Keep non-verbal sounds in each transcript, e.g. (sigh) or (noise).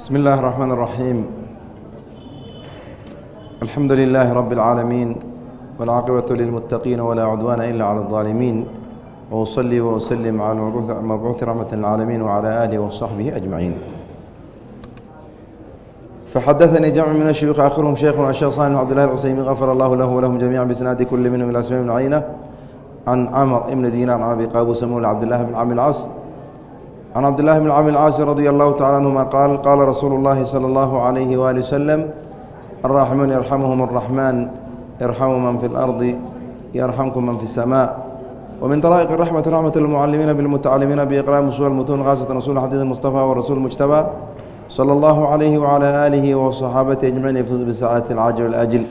بسم الله الرحمن الرحيم الحمد لله رب العالمين والعاقبة للمتقين ولا عدوان إلا على الظالمين وأصلي وأسلم على المبعوث رحمة للعالمين وعلى آله وصحبه أجمعين فحدثني جمع من الشيوخ آخرهم شيخنا الشيخ صالح بن عبد الله العثيمين غفر الله له ولهم جميعا بسناد كل منهم إلى أسماء بن عينة عن عمر بن دينار عن أبي قابوس مولى عبد الله بن عم العاص عن عبد الله بن عم العاص رضي الله تعالى عنهما قال قال رسول الله صلى الله عليه وآله وسلم الراحمون يرحمهم الرحمن ارحموا من في الأرض يرحمكم من في السماء ومن طرائق الرحمة رحمة المعلمين بالمتعلمين بإقرام أصول المتون خاصة رسول حديث المصطفى والرسول المجتبى صلى الله عليه وعلى آله وصحابته أجمعين يفوز بسعادة العاجل والآجل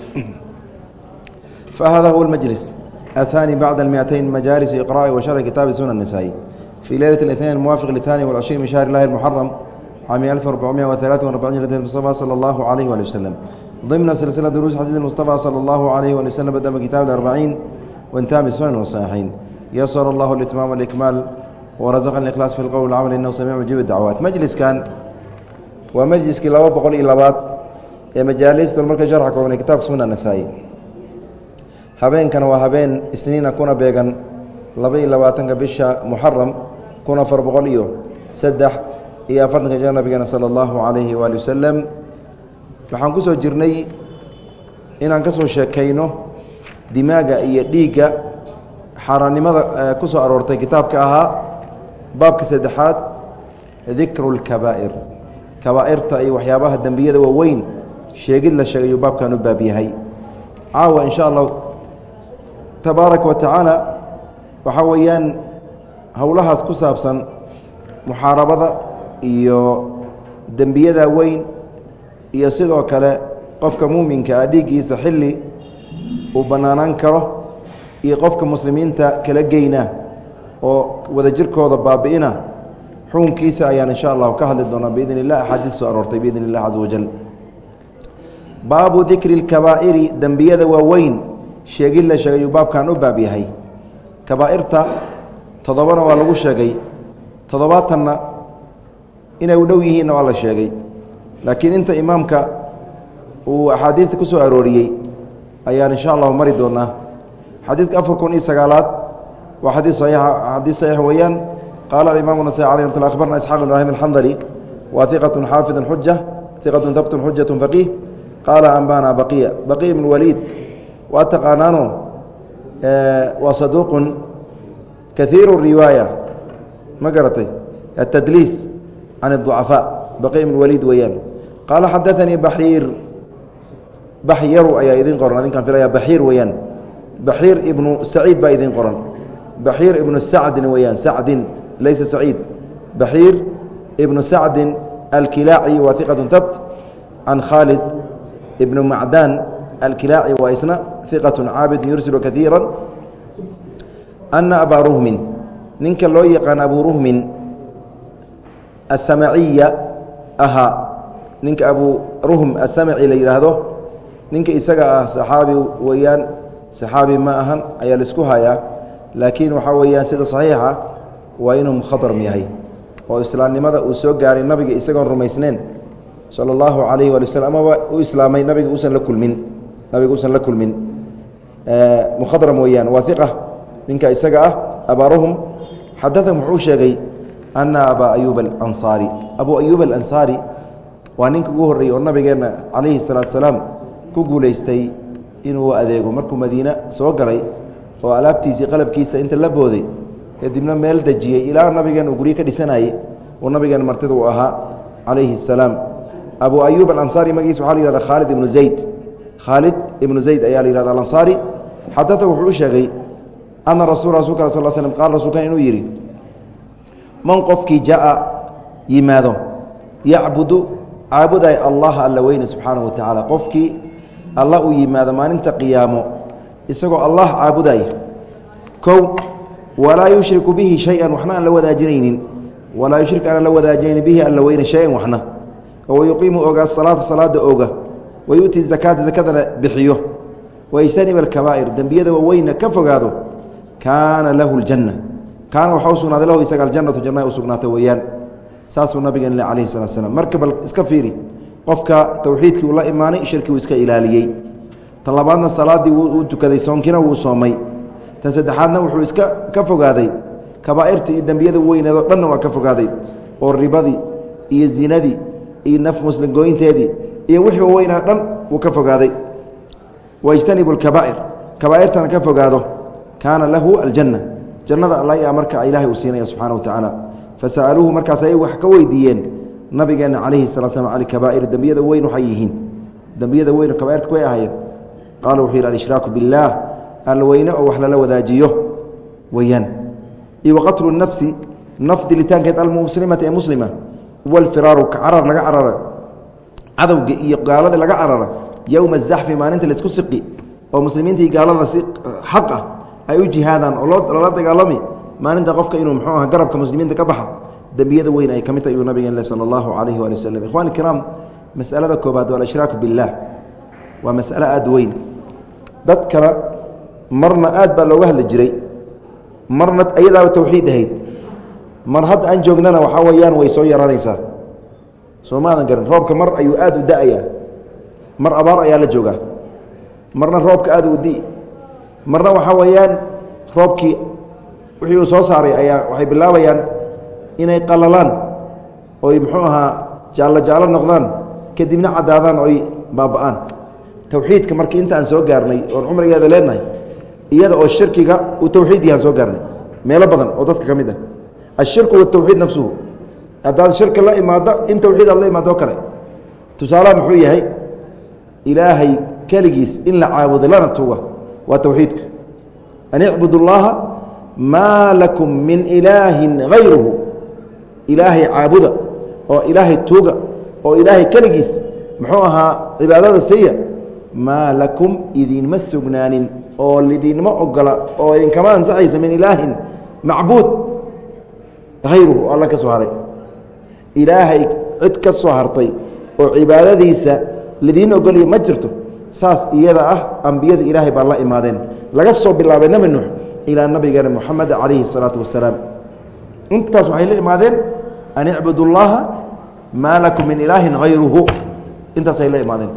فهذا هو المجلس الثاني بعد المئتين مجالس إقراء وشرح كتاب سنن النسائي في ليلة الاثنين الموافق للثاني والعشرين من شهر الله المحرم عام 1443 لدى المصطفى صلى الله عليه وآله وسلم ضمن سلسلة دروس حديث المصطفى صلى الله عليه وآله وسلم بدأ بكتاب الأربعين وانتهى بالسنن والصحيحين يسر الله الإتمام والإكمال ورزقنا الإخلاص في القول والعمل إنه سميع مجيب الدعوات مجلس كان ومجلس كلا وبقول إلى بعض ee majaalista marka sharxa koobnay kitaabka sunna nasaa-i habeenkana waa habeen isniina kuna beegan laba iyo labaatanka bisha muxaram kun afar boqol iyo saddex iyo afartanka jir nabigeena sala allahu calayhi waali wasalam waxaan ku soo jirnay inaan ka soo sheekayno dimaaga iyo dhiigga xaaraannimada ku soo aroortay kitaabka ahaa baabka saddexaad dikru lkabaa'ir kabaa'irta iyo waxyaabaha dembiyada waaweyn sheegid la sheegayuu baabkan u baab yahay. Caawa in sha allahu tabaaraka wa tacaala waxaa weeyaan howlahaas ku saabsan muxaarabada iyo dembiyada weyn iyo sidoo kale qofka muuminka ah dhiiggiisa xilli uu bannaanaan karo iyo qofka muslimiinta kala geyna oo wadajirkooda baabi'ina xukunkiisa ayaan insha allahu ka hadli doonaa biidn illah axaadiis soo aroortay biidn illah caza wajal. Baabu dikri اlkabaa'iri dembiyada waaweyn sheegid la sheegay uu baabkan u baab yahay. Kabaa'irta toddobana waa lagu sheegay. Toddobaatanna inay u dhow yihiinna waa la sheegay. Laakiin inta imaamka uu axaadiista ku soo arooriyey ayaan insha allahu mari doonaa. Xadiidka afar kun iyo sagaalaad waa xadii saxiixa xadiis saxiix weeyaan. Qaala alimaamu nasai alay mat akhbarna isxaaq ibrahim alxandali wa iqatun xaafidun xuja iqatun habtun xujatu faqiih. Qaala ambana baqiya baqiya ibn waliid. Waa taqaanaano waa saduuqun kaiiru riwaaya ma garatay atadliis can اducafaa baqiya ibn waliid weeyaan qaala xadaanii baxiir baxyaru ayaa idin qoran adinkaan filaya baxiir weeyaan baxiir ibnu saciid baa idin qoran baxiir ibnu sacdin weeyaan sacdin laysa saciid baxiir ibnu sacdin alkilaaci waa iqatu tabt can khaalid ibnu macdaan alkilaaci waa isna iqatu caabid yursilu kaiira ana abaa ruhmin ninka loo yaqaan abu ruhmin asamaciya ahaa ninka abu ruhm asamaci la yidhaahdo ninka isaga ah saxaabi weeyaan saxaabi ma ahan ayaa la isku hayaa laakiin waxaa weeyaan sida saxiixa waa inuu mukhadram yahay oo islaamnimada uu soo gaaray nabiga isagoon rumaysneen sala allahu calayhi waali waslm amaba u islaamay nabiga uusan la kulmin nabiga uusan la kulmin mukhadram weeyaan waa iqa ninka isaga ah abaaruhum. Xadadan wuxuu sheegay ana abaa ayuuba alansaari. Abuu ayuub alansaari waa ninka ugu horreeyey oo nabigeenna calayhi salaatu salaam ku guulaystay inuu adeego markuu madiine soo galay oo alaabtiisii qalabkiisa inta la booday kadibna meel dejiyey ilaa nabigeen uu guryo ka dhisanayey uu nabigeen martida uu ahaa calayhi الsalaam abu ayub alansaari magaciisa waxa la yihahda khaalid ibnu zayd. Khaalid ibnu zayd ayaa la yihahda alansaari. Xadada wuxuu u sheegay ana rasul rasulka sal slm qaala rasulkan inuu yidhi man qofkii jaa yimaado yacbudu caabuday allah alla weyne subxaanaه wa tacaala qofkii alla uu yimaado maalinta qiyaamo isagoo allah caabudaya kow walaa yushriku bihi shay-an waxna aan la wadaajinaynin walaa yushrik aanan la wadaajinayn bihi alla weyne shay-an waxna oo yuqiimu ogaa salaata salaada oga wa yu'ti zakaata zakadana bixiyo wayjtanib alkabaa'ir dembiyada waaweyna ka fogaado kaana lahu ljanna kaana waxaa u sugnaaday lahu isaga aljannatu janna u sugnaata weeyaan. Saasuu nabigeen le alayhi salatu slam marka bal iska fiiri qofka towxiidkii uu la imaanay shirki uu iska ilaaliyey. Tan labaadna salaaddii wuu tukaday soonkiina wuu soomay. Tan saddexaadna wuxuu iska ka fogaaday kabaa'irtii iyo dembiyada weyneedoo dhanna waa ka fogaaday oo ribadii iyo zinadii iyo naf muslimgooyinteedii iyo wixii u weynaa dhan wuu ka fogaaday. Wajtanibu lkabaa'ir kabaa'irtana ka fogaado kaana lahu aljanna. Jannada alla marka ilaahay uu siinaya subxana wa tacaala fasa'aluuhu markaas ay wax ka weydiiyeen nabigeenna calayhi salaa slam can kabaa'ir dembiyada weyn waxay yihiin. Dembiyada weyn kabairta way ahaayeen. Qaala wuxuu yidhi alshraaku biاllaah alweyne oo wax lala wadaajiyo. Weyaan iyo waqatlu nafsi naf dilitaankeed almuslimati ee muslima walfiraaru carar laga carara. Cadowga iyo gaalada laga carara. Yowma azaxfi maalinta la isku siqi oo muslimiinta iyo gaalada si xaq ah ay u jihaadaan oo loola dagaalami maalinta qofka inuu muxuu aha garabka muslimiinta ka baxa dembiyada weyn ay ka mid tahay iyuu nabigeen le sala allahu calayhi waali waslem ikhwani kiraam masalada koobaad waa alshraaku biاllaah waa mas'alo aada weyn. Dadkana marna aad baa looga hadli jiray. Marna ayadaaba tawxiid ahayd. Mar hadda aan joognana waxaa weeyaan way soo yaranaysaa soo maadan garan roobka mar ayuu aad u da'ayaa. Mar abaar ayaa la joogaa. Marna roobka aad u di marna waxaa weeyaan roobkii wixii uu soo saaray ayaa waxay bilaabayaan inay qalalaan oy muxuu ahaa jaallo jaallo noqdaan kadibna caddaadaan oy baaba'aan. Tawxiidka marka inta aan soo gaarnay oon cumrigeeda leenahay iyada oo shirkiga uu tawxiid yahaan soo gaarnay meelo badan oo dadka ka mid ah. Ashirku watawxiid nafsuhu. Haddaad shirka la imaado in tawxiid aad la imaado kale. Tusaalaha muxuu yahay ilaahay keligiis in la caabudo lana tuga waa tawxiidka. An icbud اllaha maa lakum min ilaahin hayruhu ilaahay caabuda oo ilaahay tuuga oo ilaahay keligiis muxuu ahaa cibaadada siiya maa lakum idinma sugnaanin oo lidinma ogola oo idinkama ansaxaysa min ilaahin macbuud hayruhu oo alla ka soo haray. Ilaahay cid ka soo hartay oo cibaadadiisa lidiin ogolaya ma jirto saas iyada ah ambiyada ilaahay baa la imaadeen. Laga soo bilaabay nebi nuux ilaa nabigeena muxamed calayhi salaatu wasalaam. Intaas waxay la imaadeen an icbudu llaaha maa lakum min ilaahin hayruhu intaasay la imaadeen.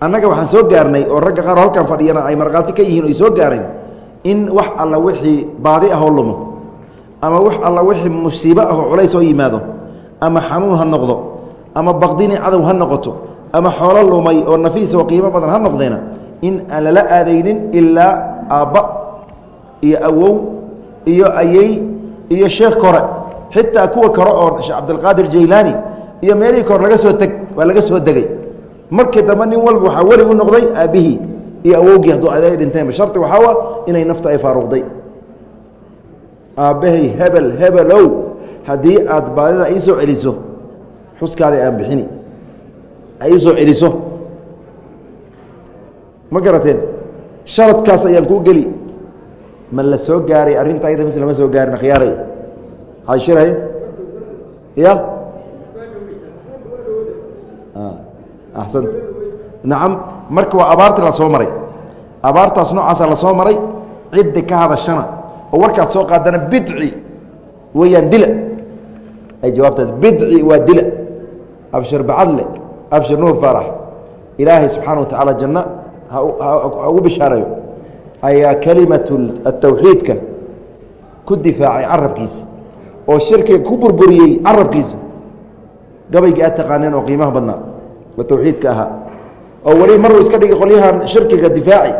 Annaga waxaan soo gaarnay oo ragga qaar halkan fadhiyana ay markhaati ka yihiin o ay soo gaareen in wax alla wixii baadi ahoo lumo ama wax alla wixii musiibo ahoo culays oo yimaado ama xanuun ha noqdo ama baqdini cadow ha noqoto ama xoolo lumay oo nafiis oo qiimo badan ha noqdeena in aan lala aadaynin ilaa aabba iyo awow iyo ayey iyo sheekh kore xitaa kuwa kore oo sheekh cabdilqaadir jaylaani iyo meelihii kore laga soo teg waa laga soo degay. Markii dambe nin walba waxaa weli u noqday aabbihii iyo awowgii hadduu aday dhinteenba sharti waxaawa inay nafta ay faaruqday. Aabbahay hebel hebelow haddii aad baadida ii soo celiso xuskaada aan bixini ay ii soo celiso. Ma garateen? Sharadkaas ayaan kuu geli. Ma la soo gaaray arrinta ayada mis lama soo gaarin akhyaaray hayshirahay ya axsant nacam marka waa abaartii la soo maray. Abaartaas noocaasa la soo maray ciddi ka hadashana. Oo warkaad soo qaadana bidci weeyaan dila. Ay jawaabtaad bidci waa dila. Abshir bacadle abshir nuur faarax ilaahay subxaana wa tacaala janno ha ugu bishaarayo. Ayaa kelimatu atawxiidka ku difaacay carabkiisa oo shirkiga ku burburiyey carabkiisa. Gabaygii aad taqaaneen oo qiimaha badnaa oo tawxiidka ahaa. Oo weli maruu iska dhigi qolyahan shirkiga difaaci.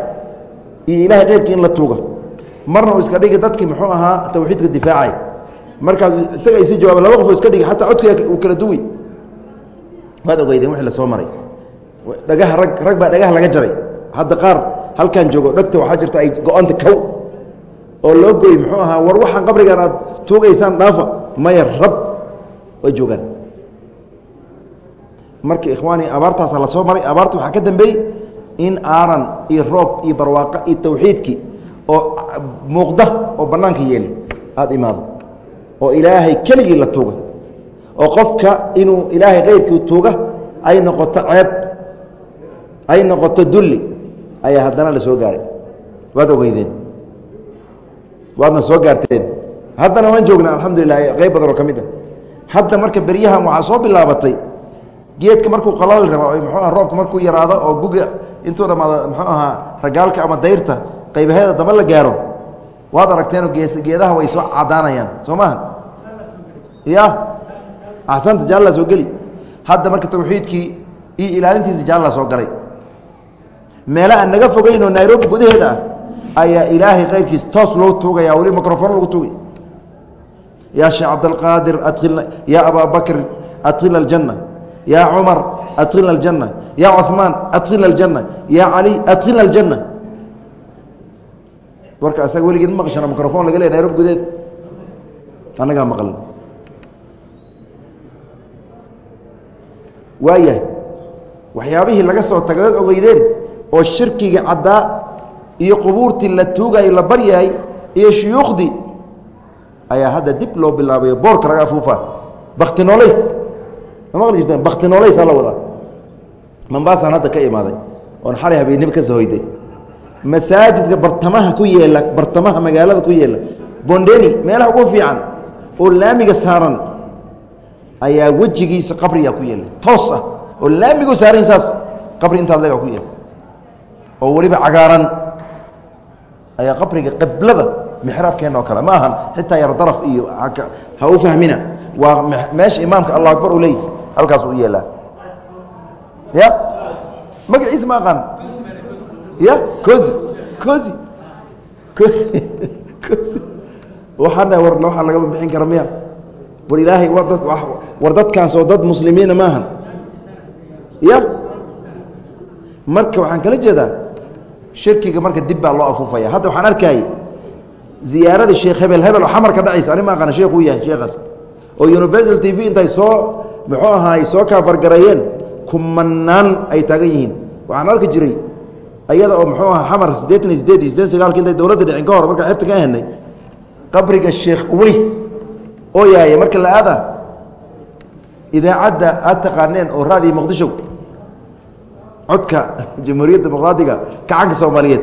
Iyo ilahay keyrkii in la tuuga. Marna uu iska dhigi dadkii muxuu ahaa tawxiidka difaacay markaas isaga isi jawaaba laba qofoo iska dhigi xataa codkiga uu kala duwi waad ogeydeen wixii la maray. Dhagaha rag rag baa dhagaha laga jaray. Hadda qaar halkan joogo dhegta waxaa jirta ay go-anta kow. Oo loo goy muxuu ahaa war waxaan qabrigan aad tuugaysaan dhaafa maya rab. Way joogaan. Marka ikhwaani abaartaasa la maray abaarta waxaa ka dambeeyey in aaran iyo roob iyo barwaaqo iyo tawxiidkii oo muuqda oo bannaanka yeeli aada imaado. Oo ilaahay keligii la tuuga oo qofka inuu ilaahay keyrkii tuuga ay noqoto ceeb ay noqoto dulli ayaa haddana la soo gaaray. Waad ogeydeen? Waadna soo gaarteen? Haddana waan joognaa alxamdulilah qayb badan oo ka mid a hadda marka beryahan waxaa soo bilaabatay geedka markuu qalali rabo muxuuaha roobka markuu yaraado oo guga intuu dhamaado muxuu ahaa ragaalka ama dayrta qaybaheeda daba la gaaro waad aragteenoo geedaha way soo cadaanayaan soo maaha? Ya axsanta jaallaa soo geli. Hadda marka tawxiidkii iyo ilaalintiisa jaallaa soo galay. Meele aan naga fogeyn nairobi gudaheeda ah ayaa ilaahay kayrkiis toos loo tuugaya weli microfon lagu tuugay. Yaa sheekh cabdalqaadir adilna yaa abaa adkhilna aljanna. Yaa cumar adkhilna aljanna. Yaa cuثmaan adkhilna aljanna. Yaa cali adkhilna aljanna. Warka asaga weligeed ma maqashana microfon laga leey nairobi gudaheed. Annagaa maqal waayahay. Waxyaabihii laga soo tagay ood ogeydeen oo shirkiga caddaa iyo qubuurtii la tuugayo la baryahay iyo shuyuukhdii ayaa hadda dib loo bilaabayo boorka laga afuufa bakti noolays. Ma maqli jirteen? Bakti noolays hala wadaa. Mambaasaan hadda ka imaaday oon xalay habeenimo ka soo hoyday. Masaajidka bartamaha ku yeela bartamaha magaalada ku yeela bondeni meelaha ugu fiican oo laamiga saaran ayaa wejigiisa qabriga ku yeela toos ah oo laamigu saaran saas qabri intaad leega ku yeela oo weliba cagaaran ayaa qabriga qiblada mixraabkeenna oo kale. Ma ahan xitaa yar daraf iyo ha u fahmina. Waa meesha imaamka allah akbar uu leey halkaas u yeelaa. Ya? Magaciisa ma aqaan? Ya? Cosi cosi cosi cosi (laughs) waxaana war waxaa lagama bixin kara miya war ilaahay war dad war dadkaas oo dad muslimiina maahan ya marka waxaan kala jeedaa shirkiga marka dib baa loo afuufaya hadda waxaan arkayay ziyaarada sheekh hebel hebel oo xamar ka dhacaysa ani ma aqaana sheekuu yahay sheekhaas oo universal t v intay soo muxuu ahaay soo kaafargareeyeen kumanaan ay taagan yihiin waxaan arki jiray ayada oo muxuu ahaa xamar siddeetan iyo sideed iyo sideed sagaalki intay dowladda dhicin ka hor markaa xibta ka henay qabriga sheekh uweys oo yahay marka la aada idaacadda aad taqaaneen oo raadiyo muqdisho codka jamhuuriyadda dimuqraadiga kacanka soomaaliyeed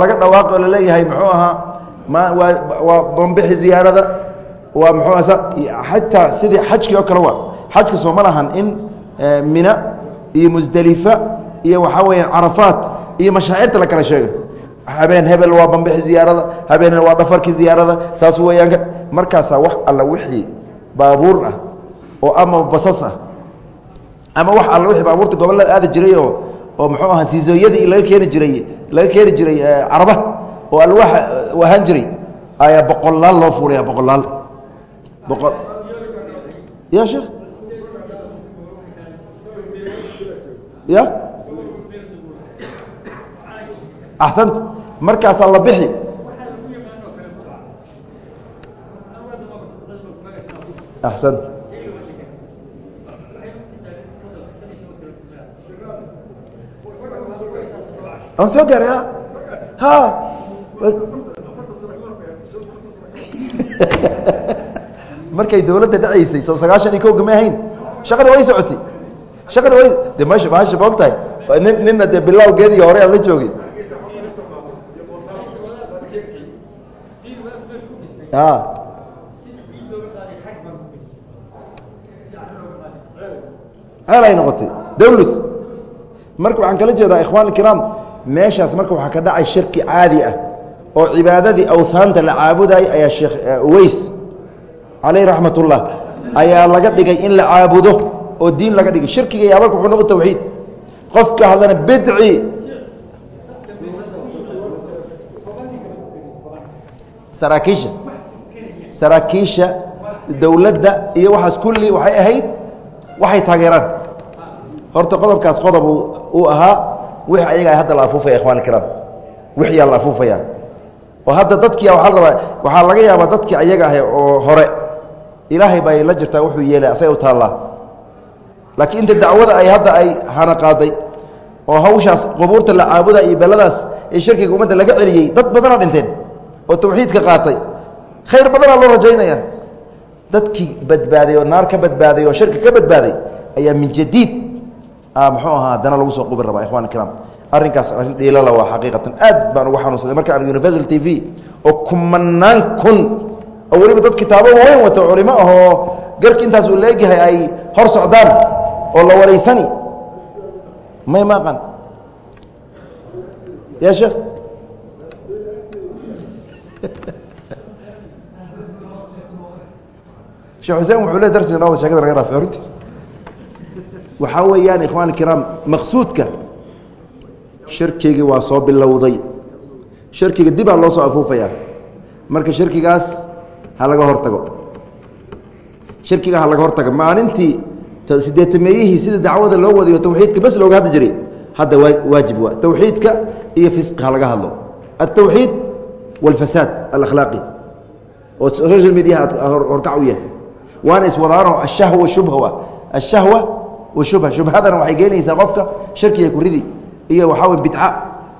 laga dhawaaqo o la leeyahay muxuu ahaa ma waa waa bambixi ziyaarada waa muxuu xataa sidii xajkii oo kale waa xajka sooma lahan in mina iyo musdelifa iyo waxaa weeyaan carafaat iyo mashaacirta la kala sheega. Habeen hebel waa bambixi ziyaarada habeen waa dhafarkii ziyaarada saas weeyaanka markaasaa wax alla wixii baabuur ah oo ama basas ah ama wax alla wixii baabuurta gobollada aadi jiray oo oo muxuu ahaa siisooyadii laga keeni jiray laga keeni jiray caraba oo alwaax ahaan jiray ayaa boqolaal loo fuulaya boqolaal. Boqol ya sheekh? Ya? Axsanta markaasaa la bixi axsanta aan soo gaaray ha markay dowladda dhacaysay soo sagaashan iyo kowga ma ahayn shaqada way socotay shaqada way de meesha bahasha ma og tahay nin ninna dee bilawgeedii hore aan la joogay a ay noqotay? Dawlus. Marka waxaan kala jeedaa ikhwan ikiraam meeshaas marka waxaa ka dhacay shirki caadi ah oo cibaadadii awhaanta la caabudaayay ayaa sheekh uweys caleyh raxmat ayaa laga dhigay in la caabudo oo diin laga dhigay. Shirkiga yaa marka wuxuu noqo tawxiid. Qofka hadlana bidci. Saraakiisha. Saraakiisha dowladda iyo waxaas kulli waxay ahayd waxay taageeraan. Horta qodobkaas qodob uu ahaa wixii ayaga hadda la afuufaya ikhwan ikiraam wixiyaa la afuufaya. Oo hadda dadkia waaa rabaa waxaa laga yaabaa dadkii ayaga ahay oo hore ilaahay bay la jirtaa wuxuu yeelay asay u taallaa. Laakiin inta dacwada ay hadda ay hana qaaday oo hawshaas qubuurta la caabuda iyo beladaas ee shirkiga ummadda laga celiyey dad badanaa dhinteen oo tawxiidka qaatay. Khayr badanaa loo rajaynaya dadkii badbaaday oo naar ka badbaaday oo shirki ka badbaaday ayaa min jadiid muxuu ahaa haddana lagu soo qubi rabaa ikhwan ikiraam arrinkaas arrin dhiilala waa xaqiiqatan aad baan ugu xanuunsaday. Marka arg universal t v oo kumanaan kun oo weliba dad kitaabo waaweyn wato culimo ahoo garki intaas uu leegyahay ay hor socdaan oo la waraysani may ma aqaan ya sheekh sheekh xuseen wuxuu le darsiga noo wada laga raafay hortiis waxaa weeyaan ikhwan ikiraam maqsuudka shirkigii waa soo bilowday. Shirkiga dibaa loo soo afuufayaa. Marka shirkigaas ha laga hortago. Shirkiga ha laga hortago. Maalintii sideetameeyihii sida dacwada loo wadayo tawxiidka bes looga hadli jiray hadda waajib waa. Tawxiidka iyo fisqi ha laga hadlo. Altawxiid walfasaad alakhlaaqi. Oo social mediaha horkac u yahay waana iswadaano ashahwa shubha ashahwa washubha shubhadana waxay keenaysaa qofka shirkiga kuridi iyo waxaa wey bidca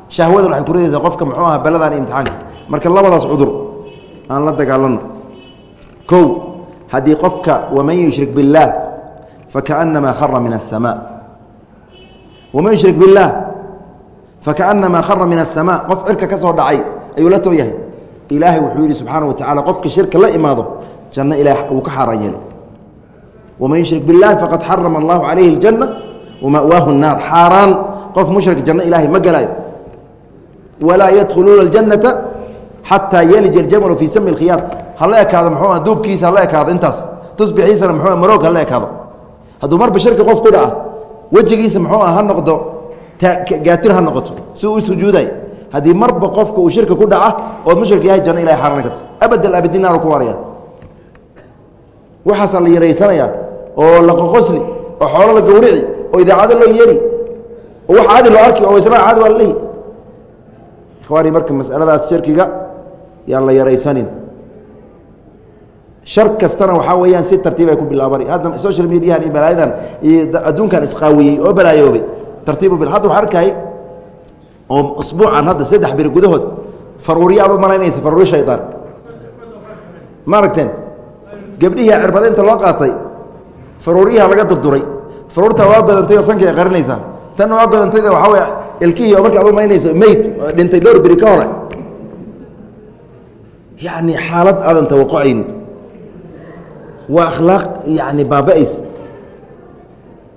shahwadan waxay kuridaysaa qofka muxuu aha beladan iyo imtixaanka marka labadaas cudur aan la dagaalano kow haddii qofka waman yushrik biاllaah fakaأnamaa khara min الsamaa waman yushrik biاllaah fakaأnamaa khara min الsamaa qof cirka ka soo dhacay ayuu la too yahay ilaahay wuxuu yidhi subxaana wa tacala qofka shirka la imaado janno ilaah uu ka xaaraan yeelay waman yushrik biاllahi faqad xarama allahu calayhi اljanna wama'waahu الnaar xaaraan qof mushrik janno ilaahay ma galaayo walaa yadkhuluuna اljannata xataa yelija اljamalu fii sami اlkhiyaar hala ekaado muxuu ah duubkiisa hala ekaado intaas tusbixiisana muxuu maroog hala ekaado hadduu marba shirki qof ku dhaca wejigiisa muxuu ah ha noqdo gaatir ha noqoto si uu sujuuday haddii marba qofka uu shirki ku dhaca ood mushrik yahay janno ilahay xaaraan ka ta abad alabadiin naaru ku waaraya waxaasaa la yaraysanayaa oo la qoqosli oo xoolo la gawrici oo idaacado loo yeeri oo wax caadi loo arki oo islaan caadi waa lalehi ikhwaani marka masaladaas shirkiga yaan la yaraysanin. Shar kastana waxaa weeyaan si tartiib ay ku bilaabani. Hadda social mediahan iyo balaayadan iyo adduunkan isqaawiyey oo balaayoobay tartiibu hadda waxaa arkay oo usbuucan hadda saddex biri gudahood faruuriya aad u malaynaysa faruuri shaydaan ma aragteen gabdhihii cirbada inta loo qaatay faruuriyaha laga durduray. Faruurtaa waa godantay oo sankii ay qarinaysaa tanna waa godantayda waxaa wey ilkihii oo marka ad u malaynaysa meyd dhintay dhowr biri ka hore. Yacni xaalad aadan tawaqucayn waa akhlaaq yani baaba-ays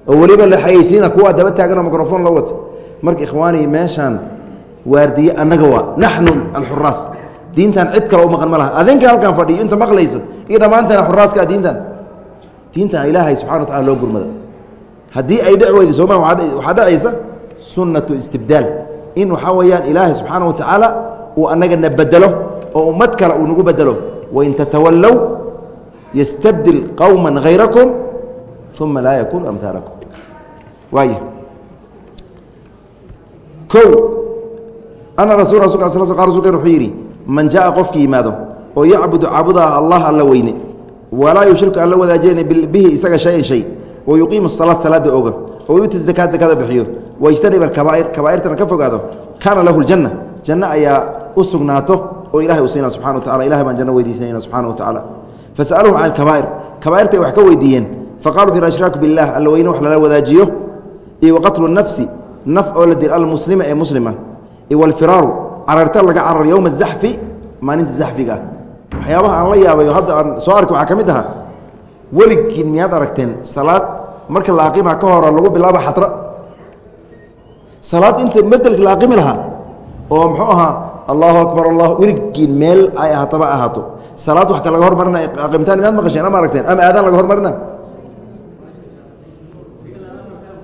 oo weliba la xayeysiina kuwa daba taaganoo microfoon loo wato. Marka ikhwaani meeshaan waardiye annaga waa naxnu alxuraas diintan cid kale u maqan ma laha. Adinka halkaan fadhiyo inta maqlayso iyo dhammaanteena xuraaska diintan. Diintan ilaahay subxana wa tacala loo gurmada. Haddii ay dhec weyda sooma waxaa dhacaysa sunnatu istibdaal. In waxaa weeyaan ilaahay subxaana wa tacaala uu annagana bedelo oo ummad kale uu nagu bedelo wain tatawallow ystabdil qowma hayrakum uma laa yakunu amhaalakum waay o ana rasu rasulka rasulkeen wuxuu yidhi man jaءa qofki yimaado oo yacbudu caabudaa allah alla weyne. Walaa yushriku aan la bihi isaga shayan shay. Oo yuqiimu salaad salaada oga. Oo yuuti zakaad zakada bixiyo. Wayjtanib akabaa'ir kabaa'irtana ka fogaado. Kaana lahu ljanna janno ayaa u sugnaato oo ilahay u siina subxana wa tacala ilahay baan janno weydiisanayna subxana wa tacaala fasaluhu can kabaair kabaairtay wax ka weydiiyeen. Faqalu fi ashraaku bilah alla weyne wax lala wadaajiyo. Iyo waqatlu nafsi naf oo la dil almuslima ee muslima. Iyo walfiraaru cararta laga carar yowma zaxfi maalinta zaxfiga waxyaabaha aan la yaabayo hadda aan soo arki waxaa ka mid ahaa weligiin miyaad aragteen salaad? Marka la aqimaha ka hora lagu bilaaba xatra. Salaad inta bedelka la aqimi lahaa? Oo muxuu ahaa allahu akbar allah weligiin meel ay ahaataba ahaato. Salaad wax ka laga hormarina aqimitaan miyaad maqasheen ama aragteen? Ama aadaan laga hormarina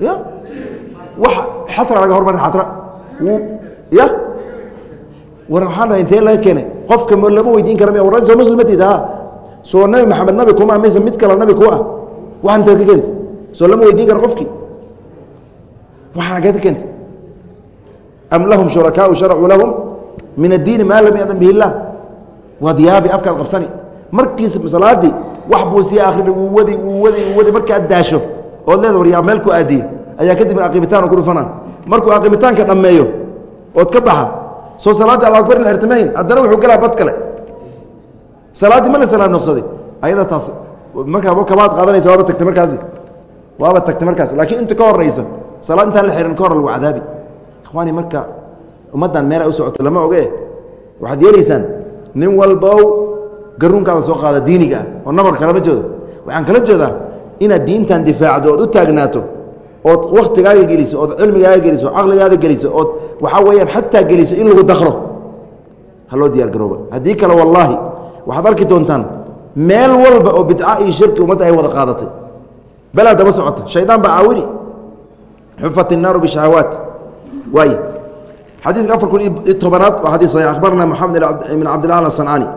ya wax xatra laga hormarin xatra. Ya war markuu aqimitaanka dhammeeyo ood ka baxa soo salaaddii alla akbar la xirtamayn haddana wuxuu galaa bad kale. Salaaddii ma la salaam noqsaday ayada taas markaa kabaad qaadanaysa waaba tagtay markaasi. Waaba tagtay markaas laakiin inta ka horaysa salaad intaan la xirin ka hor lagu cadaabi. Ikhwaani marka ummaddan meel ay u socoto lama oge. Waxaad yeelaysaan nin walbow garuunkaada soo qaada diiniga ah oo nabar kalama joodo. Waxaan kala jeedaa inaad diintan difaacdo ood u taagnaato ood waktigaaga geliso ood cilmigaaga geliso caqligaada geliso ood waxaa weyaan xataa geliso in lagu daqro haloo diyaar garooba. Haddii kale wallaahi waxaad arki doontaan meel walba oo bidca iyo shirki ummadda ay wada qaadatay. Balaa daba socota. Shaydaan baa caawini. Xufat innaaru bishahaawaat waay. Xadiidka afar kun iyo tobanaad waa xadii saxiix akhbarana moxamed ibn cabdillah alsancaani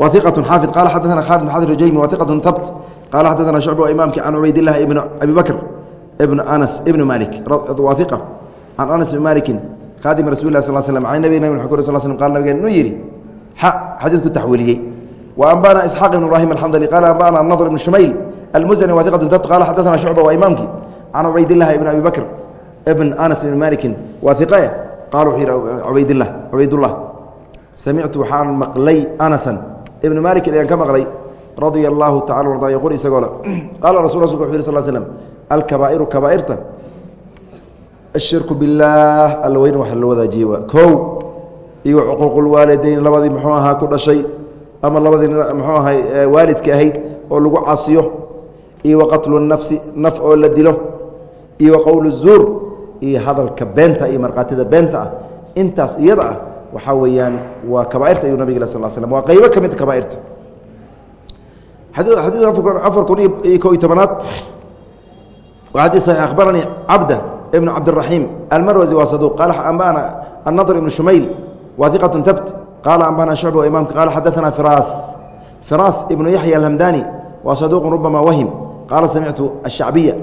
wa iqatu xaafid. Qala xadana khaalid xadir ujaymi wa tabt qala xadana shucba imaamki can cubaydillahi ibn abi bakr ibn anas ibn malik. Waa can anas ibn maliki khaadim rasul lah sal slm an nabi nabig uu sal slm qala nabigeen inuu yidhi xa xadiidku taxwiiliyey wa anbana isxaaq ibn ibrahim alxandali qala anbana nadr ibn shumayl almuzani wa iqaة tabt qala xadaثna shucba waa imaamki can cubaydillahi ibn abi bakr ibn anas ibn maliki waa iqe qala wuxuu yidhi cubaydlah cubaydullah samictu waxaan maqlay anasan ibnu malik ayaan ka maqlay radia allahu tacala arda yquul isagoo le qaala rasul rasulka wuxu yih sl slm alkabaa'iru kabaa'irta ashirku biاllaah alla weyn wax la wadaajiye kow iyo cuquuqulwaalidayn labadii muxuu ahaa ku dhashay ama labadii muxuu ahay waalidka ahayd oo lagu casiyo iyo wa nafsi naf oo la dilo iyo wa qowl zuur iyo hadalka beenta iyo markhaatida beenta ah intaas iyada ah waxaa weeyaan waa kabaairta ayuu nabig sal slm waa qeybo ka mid kabaairta xadiidka afar kun iyo ko iyo tobanaad xadii saxiix akhbaranii cabda ibnu cabdiraxiim almarwasi waa saduuq qaala ambana annadr ibnu shumayl waa iqatu tabt qaala ambana shucba wa imaamka qaala xadaثana firas firas ibnu yaxya alhamdani waa saduuqu rubama wahim qaala samictu ashacbiya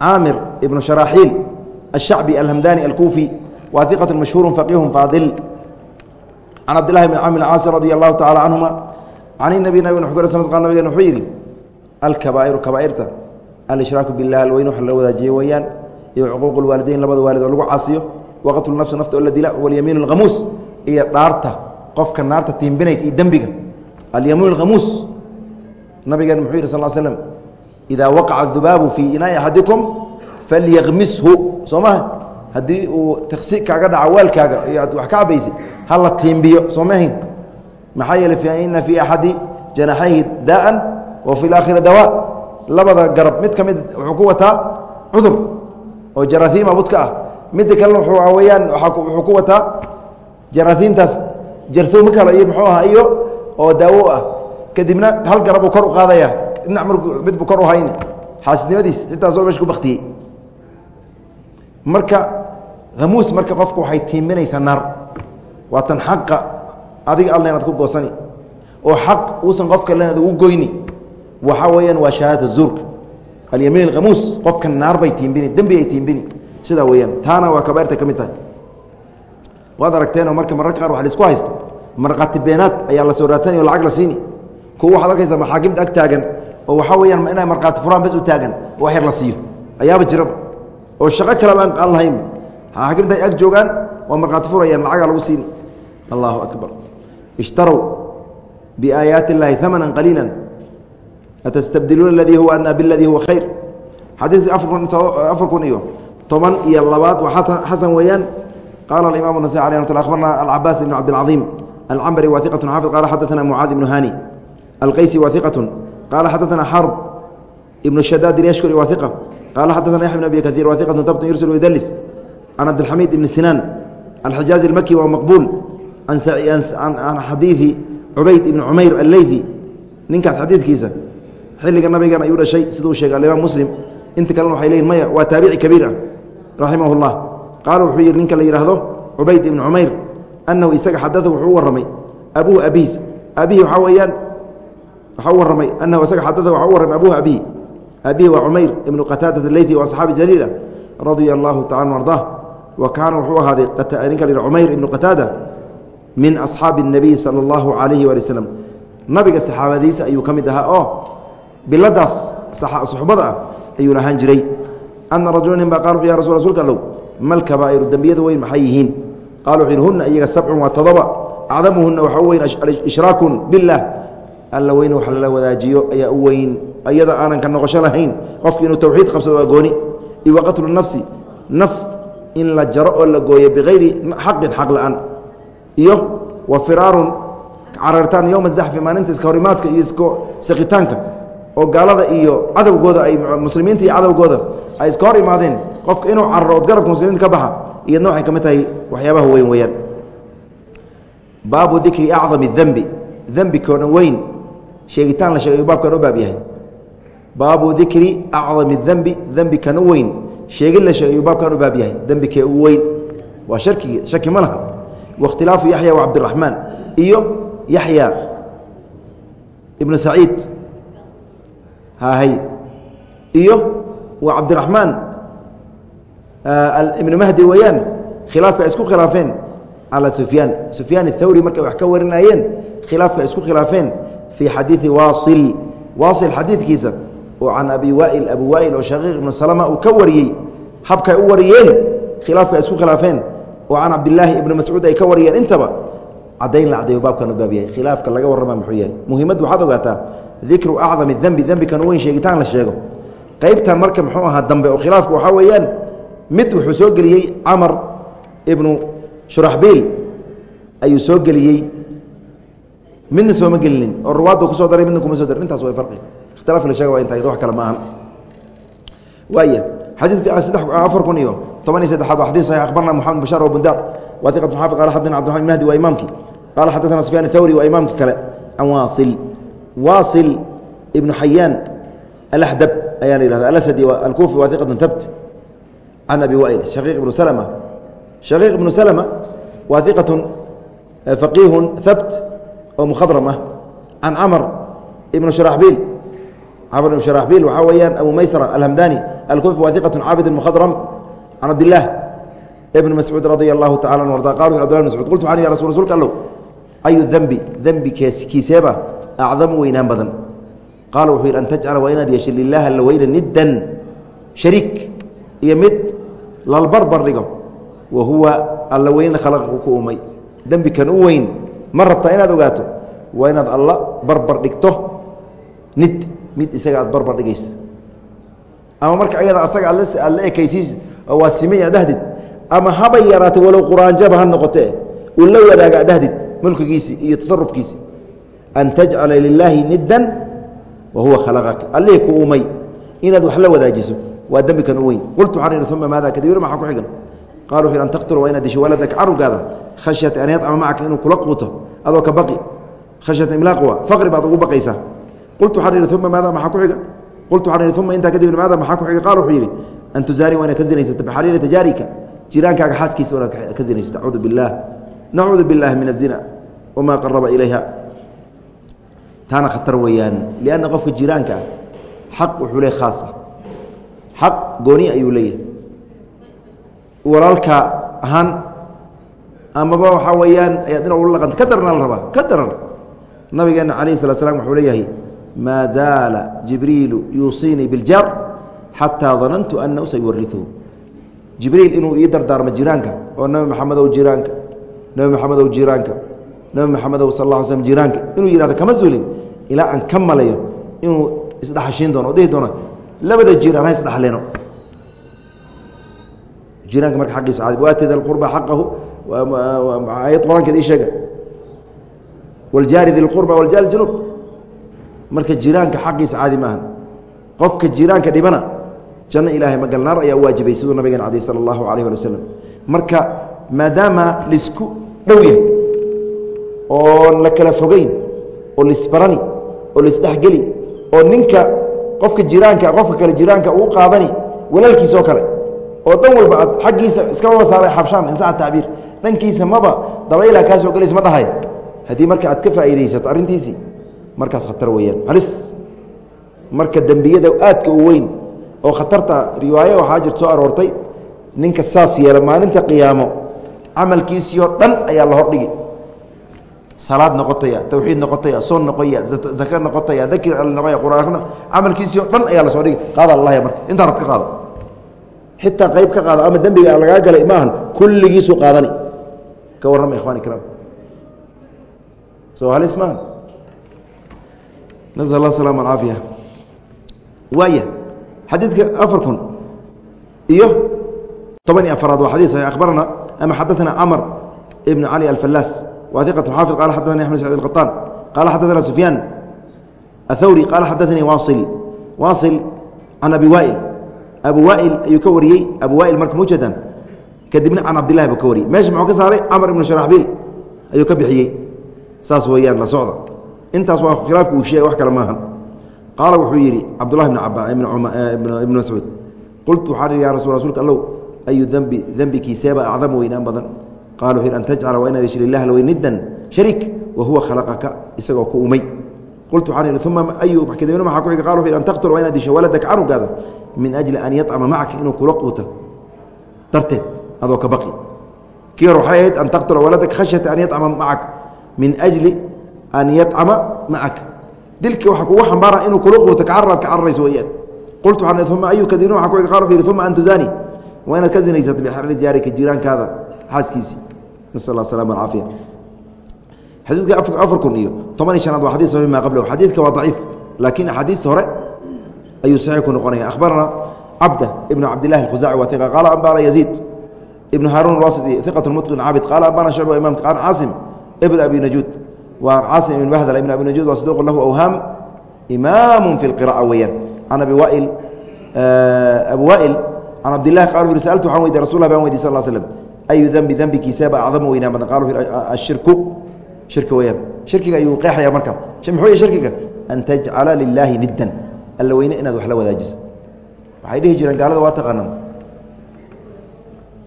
caamir ibnu sharaaxiil الشhعبي الhمdاني الكوفي wa ثiqة مشهور فقيه فاضل عن cبد لله بن cم الcاaص رضي الله تعالى عنهما عن النبي nبg nabgen وxuu yihi الكبائر كبائرta الإشhراaك بالله alweyn wa la wadaajiye weyaan iyo cquuq الwaalideyn labada waalid oo lagu caasiyo وqتل النفس nafta oo la dila واليمين الhamuus iyo dhaarta qofka naarta tiimbinaysa iyo dembiga اليمين الhamuus nabigeen muxuu yihi sل sلم إذا وaqع الذubaaب في iناءi أحadiكم falyakmishu soo maha haddii uu taksi kaaga dhaco waalkaaga iyo aad wax ka cabaysid ha la tiimbiyo soo mahayn maxaa yeeley fa ina fii axadi janaxayhi daa'an wa fi laakhiri dawaa labada garab mid ka mid wuxuu ku wataa cudur oo jaraiima budka ah. Midda kalena wuxuu weyaan wuxuu ku wataa jaraiimtaas jartoomo kale iyo muxuu aha iyo oo daawo ah. Kadibna hal garab uu kor u qaadaya dhinac mar mid buu kor u hayni xaasidnimadiis intaasoo meesha ku baktiyey marka hamuus marka qofka waxay tiiminaysaa naar. Waa tan xaqa adiga alla inaad ku goosani. Oo xaq uusan qofka lenaad ugu goyni. Waxaa weeyaan waa shahaadata zuurka alyamiin alhamuus qofka naar bay tiimbini dembi ay tiimbini sidaa weeyaan taana waa kabairta ka mid tahay waad aragteenoo marka mararka qaar wax la isku haysto markhaati beenaad ayaa la soo raatani oo lacag la siini kuwa waxaad arkaysaa maxaakimta ag taagan oo waxaa weyaan inay markhaati furaan bes u taagan wax yar la siiyo ayaaba jiraba oo shaqo kaleba aan lahayn xaakimta ay ag joogaan waa markhaati furayaan lacagaa lagu siini allahu akbar ishtarow biaayaati اllaahi amana qaliila atastabdiluuna aladii huwa adnaa biladii huwa khayr xadiiskii afar kun iyo toban iyo labaad waa xasan weeyaan qaala aimam النasai alي mat abarna alcabaas ibn cabdilcaظiim alcambari wa iqat xaafid qala xadaثna mucaad ibnu hani alqaysi wa iqat qala xadaثna xarb ibn shadaad ilyashkuri wa iqa qala xadaثna yaxya bn abi kaثيir wa iqat tabt yursil ydlis can cabdilxamiid ibni sinaan alxijaazi اlmaki wa maqbuul can xadiiثi cubayd ibn cumayr alleyثi ninkaas xadiidkiisa xilliga nabigan ayuu dhashay siduu sheegay alimaam muslim. Inta kalena waxay leeyihiin maya waa taabici kabiir ah raximah llah wuxuu yidhi ninka la yidhaahdo cubayd ibnu cumayr annahu isaga xadada wuxuu u warramay abuhu abiis. Abihi waxaa weeyaan waxaa u warramay anahu isaga xadada waxaa u warramay abuhu abihi abihi waa cumayr ibnu qataadat aleyfi waa saxaabi jaliila radia allahu tacala ardah wa kaana wuxuu ahaaday ninka la yidhah cumayr ibnu qataada min asxaabi اnabiy sala allahu calayhi waali w nabiga saxaabadiisa ayuu ka mid ahaa oo biladaas suxbada ah ayuu lahaan jiray. Ana rajula nin baa qal ya rasul rsulka allow mal kabaa'iru dembiyada weyn maxay yihiin? Qala wuxu yidhi hunna iyaga sabcun waa todoba acdamuhunna waxaa u weyn ishraakun biاllah alla weyn wax lala wadaajiyo ayaa u weyn iyada aanan ka noqosho lahayn qofki inuu tawxiid qabsado waa gooni. Iyo wa qatlu nafsi naf in la jaro oo la gooyo bikayri xaqin xaq la'aan. Iyo wa firaarun carartaan yowma zaxfi maalinta iska horimaadka iyo isko sakitaanka oo gaalada iyo cadowgooda ay muslimiinta iyo cadowgooda ay iska hor imaadeen qofka inuu cararo ood garabka muslimiinta ka baxa iyadna waxay ka mid tahay waxyaabaha weyn weeyaan. Baabu dikri acdami dembi dembi koodhan weyn. Sheegitaan la sheegay baabkan u baab yahay. Baabu dikri acdami dembi dembi kana weyn. Sheegin la sheegay baabkan u baab yahay. Dembikee u weyn. Waa sharkigi shaki ma laha. Waاkhtilaafu yaxya wacabdiraxmaan iyo yaxya ibnu saciid hahay iyo wa cabdiraxmaan ibnu mahdi weeyaan khilaafka ay isku khilaafeen calى sufyaan sufyaan الthawri markay wax ka warinayeen khilaafka ay isku khilaafeen fii xadiiثi waasil waasil xadiidkiisa oo can abi waa'il abu waa'il oo shaqiiq ibnu salama uu ka wariyey habkay u wariyeen khilaafka ay isku khilaafeen oo can cabdilaahi ibni mascuud ay ka wariyeen intaba caddayn la cadayo baabkan u baab yahay khilaafka laga warrama muxuu yahay muhimaddu waxaad ogaataa dikru acdami dembi dembikan weyn sheegitaan la sheego. Qaybtan marka muxuu ahaa dambe oo khilaafka waxaa weeyaan mid wuxuu soo geliyey camar ibnu shuraxbiil ayuu soo geliyey. Midna sooma gelinin oo ruwaadda ku soo daray midna kuma so darin. Intaas way farqi. Ikhtilaaf la sheega waa inta wax kale ma waaya xadiidka saddex afar kun iyo toban iyo saddexaad waa xadis saxiix akhbarna moxamed bashaar wa bundaar wa iqat qala xadana cbdiraxman mahdi waa imaamkii qala xaddaثana sufyaan thawri waa imaamka kale can waasil waasil ibnu xayaan alaxdab ayaa la yihahda alasadi alkufi waa iqatun tabt can abi wail shaqiiq ibnu slma shaqiiq ibnu slma waa iqatun faqiihun habt oo mukhadram ah can camr ibnu sharaxbiil camr ibn sharaxbiil waxaa weeyaan abu maysra alhamdani alkufi waa iqatun caabid mukhadram can cabdillaah ibn mascuud radia allahu tacala an arda qal abdillah bn mascuud qultu waxaan ya rasul rsulka allow ayu dembi dembi kiiseeba acdamu weynaan badan qaala wuxuu yidhi an tajcala waa inaad yeesha lilaah alla weyna niddan shariik iyo mid lalbarbar dhigo wa huwa alla weyna khalaqa ku umay dembikan u weyn ma rabtaa inaad ogaato waa inaad alla barbar dhigto nid mid isaga aad barbar dhigayso ama marka ayada asaga aad la ekaysiisid oo waa simay aad dhahdid ama haba yaraata walow quraanjaba ha noqotee uu la wadaaga aad dhahdid mulkigiisii iyo tasarufkiisii an tajcala lilaahi niddan wa huwa khalaqaka allihii ku umay inaad wax la wadaajiso waa dembikan u weyn qultu waxaan ihi uma maada kadib maxaa ku xigan qala wuxu an taqtula waa inaad disho waladaka canugaada khashyata an yacma macaka inuu kula quuto adoo ka baqi khashyata imlaaqwa faqri baad ugu baqaysaa qultu waxaan ihi uma maada maxaa ku xiga qultu waxaan ihi uma intaa kadib maada maxaa ku xiga qala wuxuu yidhi an tuzaari waa inaad ka zinaysata bixaliilata jaarika jiraankaaga xaaskiisa waa inaad ka zinaysata acuudu billaah nacuudu billahi min azina wamaa qaraba ilayha taana khatar weeyaan lianna qofka jiraanka ah xaq wuxuu le khaas ah. Xaq gooni ayuu leeyahay. Walaalka ahaan amaba waxaa weeyaan ayaad ula laqanta. Ka darana la rabaa ka daran. Nabigeena calayhi salaa slam wuxuu leeyahay maa zaala jibriilu yuusiinii biljaar xataa danantu anahu sayuwariuhu jibriil inuu ii dardaarmo jiraanka oo nabi maxamedow jiraanka nabi maxamedow jiraanka nabi maxamedow sal la slm jiraanka inuu yihahdo kama zuulin ilaa aan ka malayo inuu isdhexashiin doono o dhihi doono labada jiraan ha isdheleeno jiraanka marka aqiisa ad waati da qurba xaqahu ayad qur'aankeed ii sheega. Wljaari di lqurba wljaari junuub marka jiraanka xaqiisa caadi maaha qofka jiraanka dhibana janno ilaahay magal naar ayaa u waajibay siduu nabigeena cadiy sala allahu alayh ali waslm marka maadaama lisku dhow yahay oon la kala fogeyn oo lisbarani oo lisdhexgeli oo ninka qofka jiraanka qofka kale jiraanka uu qaadani walaalkiisa oo kale oo dhan walba aad xaggiisa iskamaba saaray xabshaan insaca tacbiir dhankiisa maba dabayla kaa soo ma dhahay haddii marka aad ka faa'iidaysato arrintiisii markaas khatar weeyaan. Halis. Marka dembiyada aadka u weyn oo khatarta riwaayo waxaa jirta soo aroortay ninka saas yeela maalinta qiyaamo camalkiisii oo dhan ayaa la hordhigi salaad noqotaya tawxiid noqotaya soon noqoya zaka noqotaya dakir noqoya quraan camalkiisii oo dhan ayaa la soo dhigi qaada allahya marka intaanad ka qaado. Xitaa qayb ka qaado ama dembiga lagaa galay maahan kulligiisu qaadani. Ka warrama ikhwani kiraam soo halis maahan. Nasal allah asalama alcaafiya. Waaya xadiidka afar kun iyo toban iyo afaraad waa xadis saxiix akhbarana ama xadaثana camr ibn cali alfalaas wa iqatu xaafid qala xadana axmed sacid alqaطaan qala xadaثana sufyaan athawri qaala xadaanii waasil waasil can abi waail abu waail ayuu ka wariyey abu waail marka mujeedaan kadibna can cabdillahi buu ka wariyey. Meesha muxuu ka saaray? Camar ibnu sharaxbiil ayuu ka bixiyey. Saas weeyaan la socda. Intaas waa khilaafka uu sheegay wax kale maahan. Qaala wuxuu yidhi cabdullahi ibn mascuud qultu waxaan ya rasu rasulka allow ayu dembi dembikiiseeba acdamu weynaan badan qala wuxu yhi an tajcala waa inaad yeshi lilah lawey niddan shariik wa khalaqaka isagoo ku umay. Qultu waxaan ihi uma ayu kadibna maxaa ku xiga qala wuxu yhi an taqtula waa inaad disho waladaka canugaada min ajli an yacama macaka inuu kula quuto darteed adoo ka baqi. Kii hor waxay ahayd an taqtula waladaka khashyata an yacama macaka min ajli an yacama macaka dilka waxaa kugu xambaara inuu kula quuto kacararaad ka cararayso weyaan qultu waxaan uma ayu kadibna waxaa ku xiga qala wuxu yhi uma an tuzaani waa inaad ka zinaysato bixarri jaarika xaaskiisii. Alcaafiya. Xadiidka afar kun iyo toban iyo shanaad waa xadis saxix maa qablahu. Xadiidka waa daciif laakiin axaadiista hore ayuu saxiix ku noqonaya. Akhbarana cabda ibnu cabdillahi alkhuzaci waa iqa qaala ambana yaziid ibnu haaruun alwasiti iqat mutqin caabid qaala ambana shucba imamka an caasim ibn abi najuud. Waa caasim ibn bahdala ibn abi najuud waa saduuq lahu awhaam imaamu fi lqira'a weeyaan. Can abi waail abu waail can cabdillahi qala wuxu sa'altu waxaan weydiy rasul lah baan weydiy sal l slm ayu dembi dembikiiseeba acdamu weynaan badan qala wuxu ashirku shirki weyaan shirkiga ayuu qeexaya marka muxuu yahy shirkiga an tajcala lilaahi niddan alla weyne inaad wax la wadaajiso waxay dhihi jireen gaalada waa taqaanaan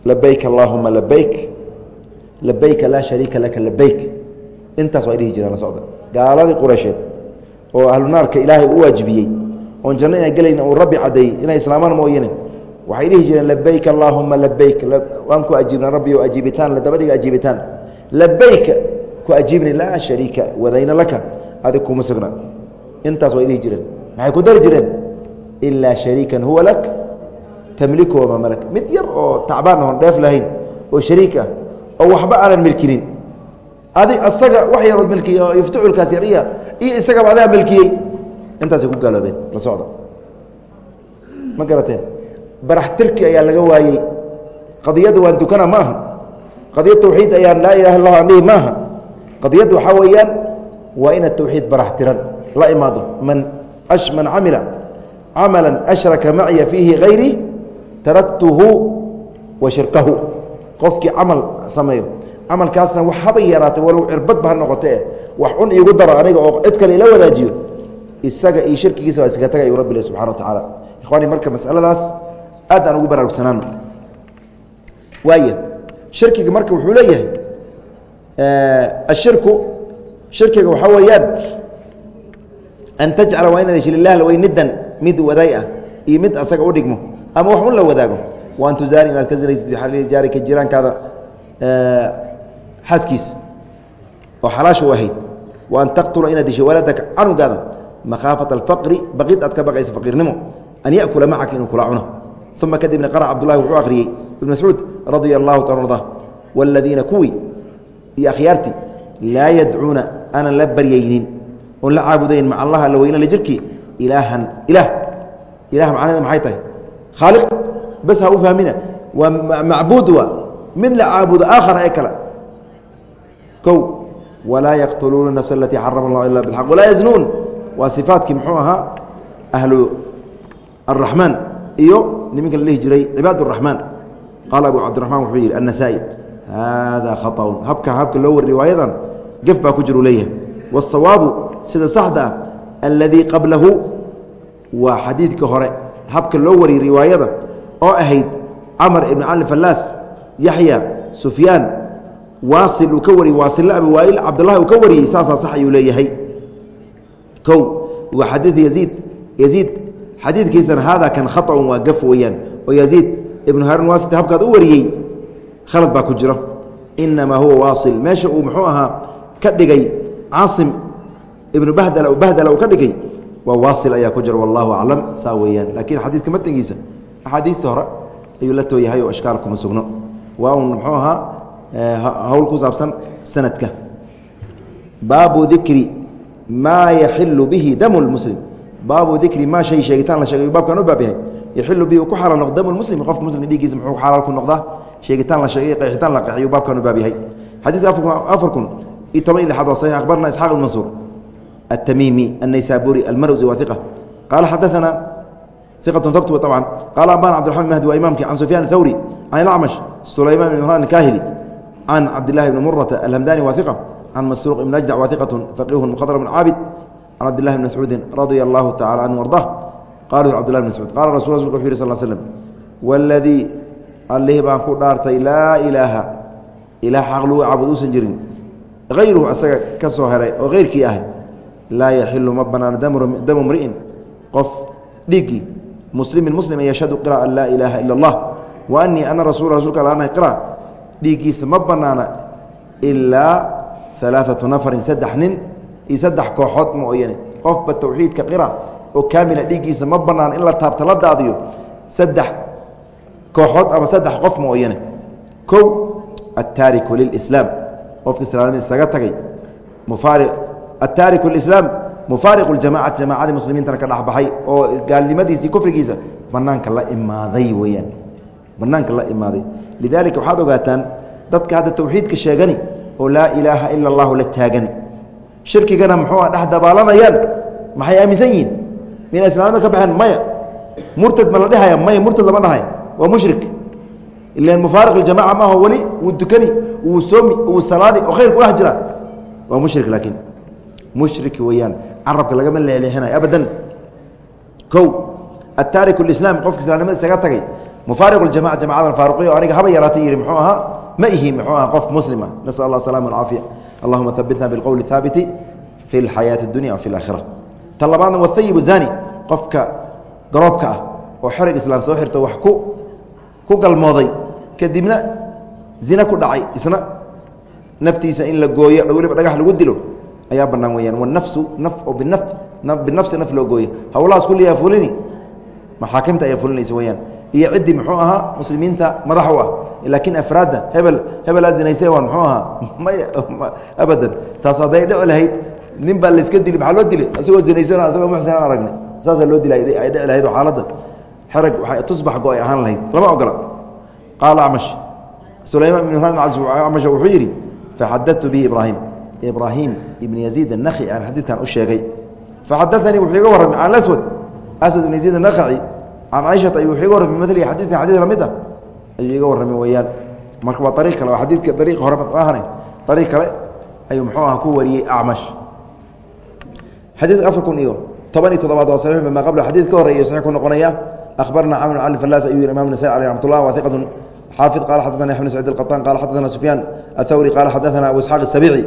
labayk allaahuma labayk labayka laa shariika laka labayk intaas way dhihi jireen la socda gaaladii qureysheed oo ahlu naarka ilaahay u waajibiyey oon janno inay gelayn uu rabbi caddeeyey inay islaamaan mooyane waxay dhihi jireen labayk allaahuma labayk waan ku ajiibnaa rabbiyo ajiibitaan dabadhiga ajiibitaan labayka ku ajiibni laa shariika wadayna laka. Adig kuma sugna. Intaas way dhihi jireen. Maxay ku dari jireen? Ilaa shariikan huwa lak tamliku wamaa malak. Mid yar oo tacbaan oon dheef lahayn oo shariik ah oo waxba aanan milkinin. Adig asaga wax yarood milkiya oo iftuculkaas yar iya iyo isagaba adaa milkiyey. Intaasay ku gaaloobeen la socda ma garateen barax ayaa laga waayey. Qadiyadda waan dukana ma aha qadiyad tawxiid ayaan laa ilaha illah dhihi ma aha qadiyadda waxaa weeyaan waa inaad tawxiid barax la imaado. Man man camila camala ashraka macya fiihi hayri taraktuhu wa shirkahu. Qofkii camal sameeyo camalkaasna wax haba yaraatay walow cirbadba ha noqotee. Wax un iigu daro aniga oo cid kale ila wadaajiyo isaga iyo shirkigiisa waa iskaga tagay rabbi subxana wa tacaala. Ikhwaani marka masaladaas aad aan ugu baraarugsanaano waaya shirkiga marka wuxuu leeyahay ashirku shirkiga waxaa weeyaan an tajcala waa inaad yeshi lilah lawey niddan mid waday ah iyo mid asaga u dhigmo ama wax un la wadaago. Wa an tuzaani inaad ka zinaysid bixalili jaarika jiraankaada xaaskiisa oo xalaasha u ahayd. Wa taqtula inaad disho waladaka canugaada makhaafata alfaqri baqid aad ka baqaysa faqiirnimo an yakula macaka inuu kula cuno uma kadibna qara cabdullahi wuxuu akhriyey ibn mascuud radia allahu taala arda waaladiina kuwii iyo akhyaartii laa yadcuuna aanan la baryaynin oon la caabudayn maca allah alla weyna la jirkii ilaahan ilaah ilah macnaheeda maxay tahay khaaliq bas ha u fahmina waa macbuud waa mid la caabudo aakhara ee kale kow walaa yaqtuluuna nafsa alatii xarama allah ila bilxaq walaa yaznuun waa sifaatkii muxuu ahaa ahlu araxmaan iyo niminka la dhihi jiray cibaad araxmaan qaala abu cabdiraxmaan wuxuu yidhi annasaa'i hada khaطأun habka habka loo wari riwaayadan gef baa ku jiru leeyahay waالsawaabu sida saxda ah alladii qablahu waa xadiidka hore habka loo wariyey riwaayada oo ahayd camar ibn cali fallaas yaxya sufyaan waasil uu ka wariyey waasillo abi waail cabdullahi uu ka wariyey saasaa sax ayuu leeyahay kow waa xadiid yaziid yaziid xadiidkiisana haadaa kan khaطأun waa gaf weeyaan oo yaziid ibnu haarun waasit habkaad u wariyey khalad baa ku jiro inamaa huwa waasil. Meesha uu muxuu ahaa ka dhigay caasim ibnu bahdala bahdala uu ka dhigay waa waasil ayaa ku jira wallahu aclam saa weeyaan. Laakiin xadiidka matnigiisa axaadiista hore ayuu la tooyahay oo ishkaal kuma sugno. Waa un muxuu ahaa hawl ku saabsan sanadka. Baabu dikri maa yaxilu bihi damu lmuslim baabu dikri maa shay sheegitaan la sheegay baabkan u baab yahay yaxilu bihi uu ku xalaal noqdo damu lmuslim qofka muslimka dhiiggiisa muxuu xalaal ku noqdaa sheegitaan la sheegay qeexitaan la qeexiyo baabkan u baab yahay xadiidka afar kun iyo toban iyo lixaad waa saxiix akhbarna isxaaq ibn mansuur التميمي النيسابوري المروزي وثقة قال حدثنا ثقة ضبط طبعا قال أبان عبد الرحمن المهدي وإمامك عن سفيان الثوري عن الأعمش سليمان بن مهران الكاهلي عن عبد الله بن مرة الهمداني وثقة عن مسروق بن أجدع وثقة فقيه مخضر بن عابد can cabdillahi bn mascuudi radia allahu tacala canhu arda qala cbdillah bn mascuud qala rasul rasulka wuxu yih sal slm waladii allihii baan ku dhaartay laa ilaaha ilaah xaq lagu caabud uusan jirin hayruhu asaga ka soo heray oo heyrkii ah laa yaxilu ma banaano damu mri'in qof dhiiggii muslimin muslim yashhadu qira an laa ilaaha ila allah wa anii ana rasul rasulka laanahay qira dhiiggiisa ma banaana ilaa alaaatu nafarin saddex nin iyo saddex kooxood mooyane. Qofba tawxiidka qira oo kaamila dhiiggiisa ma bannaan in la taabta la daadiyo saddex kooxood ama saddex qof mooyane. Kow attaariku lilislaam. Qofka islaamnimada isaga tagay. Mufaari attaariku lislaam mufaariqu ljamacati jamaacadii muslimiintana ka dhexbaxay oo gaalnimadiisii kufrigiisa. Banaanka la imaaday weyaan banaanka la imaaday. Lidaalika waxaad ogaataan dadka hadda tawxiidka sheegani oo laa ilaaha ila allahu la taagan shirkigana muxuu dhex dabaalanayaan maxay aaminsan yihiin? Mina islaamnimada ka baxeen maya. Murtad ma la dhehaya maya murtad lama dhahay. Waa mushrik. Ilan mufaariq ljamaca maaho weli wuu dukani wuu soomi wuu salaadi oo khayr kudhex jira. Waa mushrik laakiin mushrik weeyaan. Carabka lagama leexleexinayo abadan. Kow ataariku lislaam qofka islaamnimada isaga tagay. Mufaariq ljamaca jamacadan faaruqiya oo aniga haba yaraatay yihi muxuu ahaa? Ma ihi muxuu ahaa qof muslima. Nasal allah asalama alcaafiya allahuma habitna bilqowli haabiti fi lxayaati اdunya fi اlaakhira ta labaadna wathayib zani qofka garoobka ah oo xerig islaan soo xirto wax ku galmooday kadibna zina ku dhacay isna naftiisa in la gooyo weliba dhagax lagu dilo ayaa banaan weyaan binaf binafsi naf loo gooyo. Hawlahaas kulliyaa fulini maxaakimta ayaa fulinaysa weyaan iyo ciddii muxuu ahaa muslimiinta madax u ah laakiin afraadda hebel hebelaa zinaystay waan muxuu ahaa? May abadan. Taas hadday dhici lahayd nin baa layska dili maxaa loo dilay? Asagoo zinaysana asagoo muxsinaan aragnay. Saasaa loo dilay ay dhici lahayd oo xaaladda. Xerag tusbax go ay ahaan lahayd. Lama ogola. Qaala acmash sulaymaan ibn acmash wuxuu yidhi faxadatu bihi ibraahim. Ibraahim ibn yaziid annakhi aan xadiidkan u sheegay. Faxadaanii wuxuu iga warramay can aswad aswad ibn yaziid annakhaci an caiشhata ayuu iga warramay mli xadiikan xadii la mid ah ayuu iga warramay weyaan marka waa ariiq kale xadiidka ariiqa hore ahane ariiq kale ayuu muxuu ah ku wariyey acmash. Xadiidka afar kun iyo toban iyo toddobaad waa saxiix bimaa qabla xadiid ka horeeyo saxiix ku noqonaya. Akhbarna camr cali fallaas ayuu yihi imam nasai aleh raxmatullah waa xaafid. Qaala xadaana yaxmn sacid alqaطaan qaala xadaana sufyaan athawri qaala xadaana abu isxaaq isabici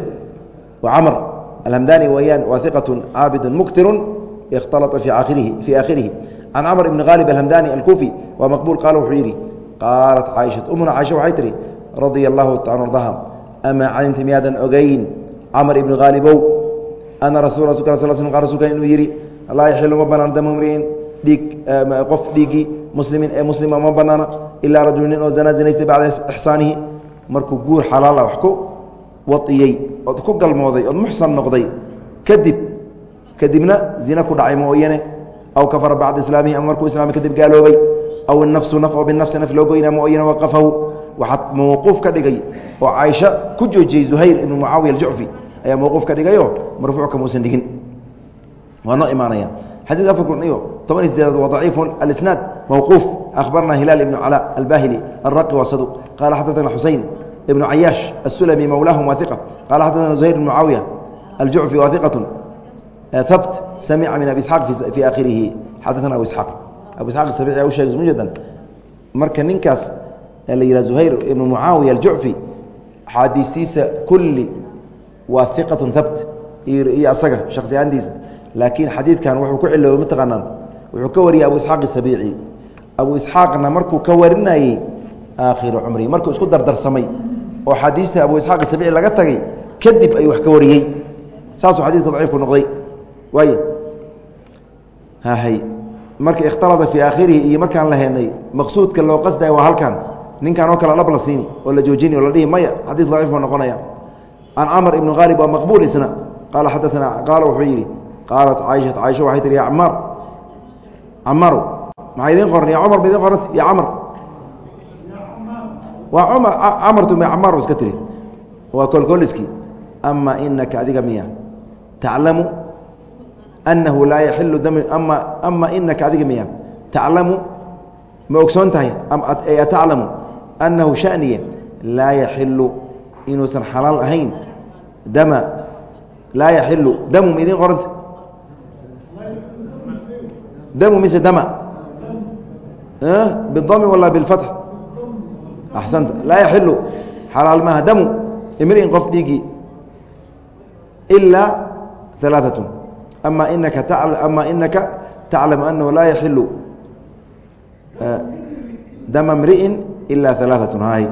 wa camr alhamdani weeyaan waa caabidun muktirun ikhtalaa fii aakhirihi can camr ibni khaalib alhamdani alkuufi waa maqbuul qaal wuxuu yidhi qaalat caaishat ummuna caaisha waxay tihi radia allahu taala ardaha amaa calimti miyaadan ogeyn camr ibni haalibow ana rasul rasu sal sl rasuulka inuu yidhi laa yaxilu ma banaan dam mriin dhiig qof dhiiggii muslimiin ee muslima ma banaana ilaa rajulu nin oo zanaa zinaystay bacda ixsaanihi markuu guur xalaala wax ku waiyey ood ku galmooday ood muxsan noqday kadib kadibna zina ku dhacay mooyane aw kafara bacda islaamihi ama markuu islaami kadib gaaloobay aw nafsu naf oo binafsi naf loo goynaa muayana waqafahu waxaad mawquuf ka dhigay oo caaisha ku joojiyey zuhayr ibnu mucaawiya aljucfi ayaa mawquuf ka dhigayo marfuuc kamuusan dhigin waa noo imaanaya xadiid afar kun iyo toban iyo sdeedaad waa daciifun alisnaad mawquuf akhbarna hilaal ibnu cala albahili alraqi waa saduq qaala xadana xusein ibnu cayaash asulami mowlaahum waa iqa qaala xadana zuhayr ibn mucaawiya aljucfi waa iqatu habt samica min abi isxaaq fii akhirihi xadaثna abu isxaaq abu isxaq sabici u sheegay mujadan marka ninkaas la yihah zuhayr ibn mucaawiya aljucfi axaadiistiisa kulli waa iqaة habt iyo asaga shaksi ahaantiisa laakiin xadiidkan wuxuu ku ciloobay mataqaanaan wuxuu ka wariyey abu isxaaq isabiici abu isxaaqna markuu ka warinayey aakhiru cumrihi markuu isku dardarsamay oo xadiista abu isxaaq isabiici laga tagay kadib ayuu wax ka wariyey saasuu xadidka daciifku noqday waay hahay marka ikhtalada fii aakhirihi iyo markaan la heenay maqsuudka loo qasdaya waa halkan. Ninkan oo kale dhab la siini oo la joojini o la dhihi maya xadiid daciif buu noqonaya. Can camr ibn khaalib waa maqbuul isna. Qaala xadaana qaala wuxuu yidhi qaalat caaisha caaisha waxay tihi ya camaar camaru maxaa idiin qoran ya cumar ba idin qoranta ya camar waa cumar camartu ma camaar iska tiri. Waa kolkoliski. Ama inaka adiga miya taclamu annahu laa yaxilu ama inaka adiga miya taclamu ma ogsoon tahay ataclamu annahu shaniye laa yaxilu inuusan xalaal ahayn dama laa yaxilu damu ma qoranta damu mise dama bidami wala bilfatx axsanta laa yaxilu xalaal maaha damu imri'in qof dhiigii ilaa alaaatun ama inaka taclamu anahu laa yaxilu dama mri'in ilaa alaaatun hay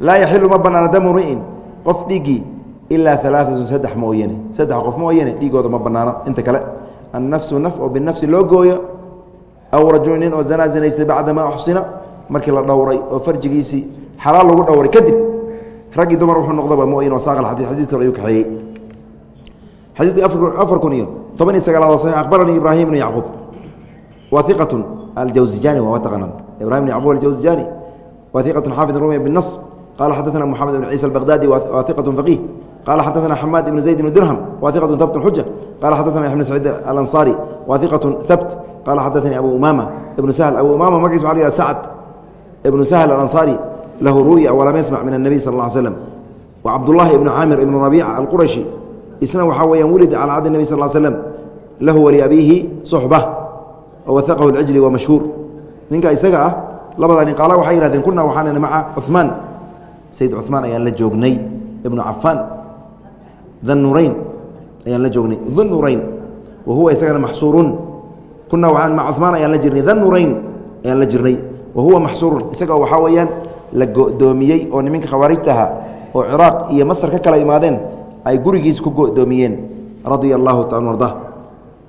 laa yaxilu ma banaana damu mri'in qof dhiigii ilaa alaaatun saddex mooyane saddex qof mooyane dhiigooda ma banaano inta kale annafsu naf oo binafsi loo gooyo aw rajulu nin oo zanaa zanaystay bacdamaa uxsina markii la dhowray oo farjigiisii xalaal lagu dhowray kadib raggii dumar wuxuu noqdaba muin wasaaq xadii xadidka ayuu kaxeeyey xadiidkii afar kun iyo toban iyo sagaalaad saxiix akhbaranii ibraahim bnu yacquub wa iqatu aljawzijani waa taqaanaan ibrahim bn yacquub aljawzijani wa iqatu xaafid rumiya binas qala xadaثna moxamed bn ciisa albaqdadi wa iqatu faqiih qala xadaثna xamaad ibn zayd ibn dirham wa iqatu habt xuja qala xadaثna ibn saciid alanصari wa iqatu habt qala xadaثanii abu umama ibnu sahl abu umama magaciis waa la sacd ibnu sahl alanصari lahu ru'ya walam yasmac min الnabiy sal ا ly slam wa cabdullahi ibnu caamir ibnu rabiica alqurashi isna waxaa weyaa wulida calى cahdi nebi sal slm lahu waliabiihi suxba wawaahu اcijli wa mashhuur. Ninka isaga ah labadani qaala waxay yihahdeen kuna waxaann maca cumaan sayid cumaan ayaan la joognay ibnu cafaan. Danurayn ayaan la joognay danurayn wa huwa isagana maxsuurun. Kuna waaan ma cumaan ayaan la jirnay danurayn ayaan la jirnay wa huwa maxsuurun. Isaga waxaa weeyaan la godoomiyey oo niminka khawaarijtaha oo ciraaq iyo masar ka kala imaadeen ay gurigiis ku go'doomiyeen radia allahu taala arda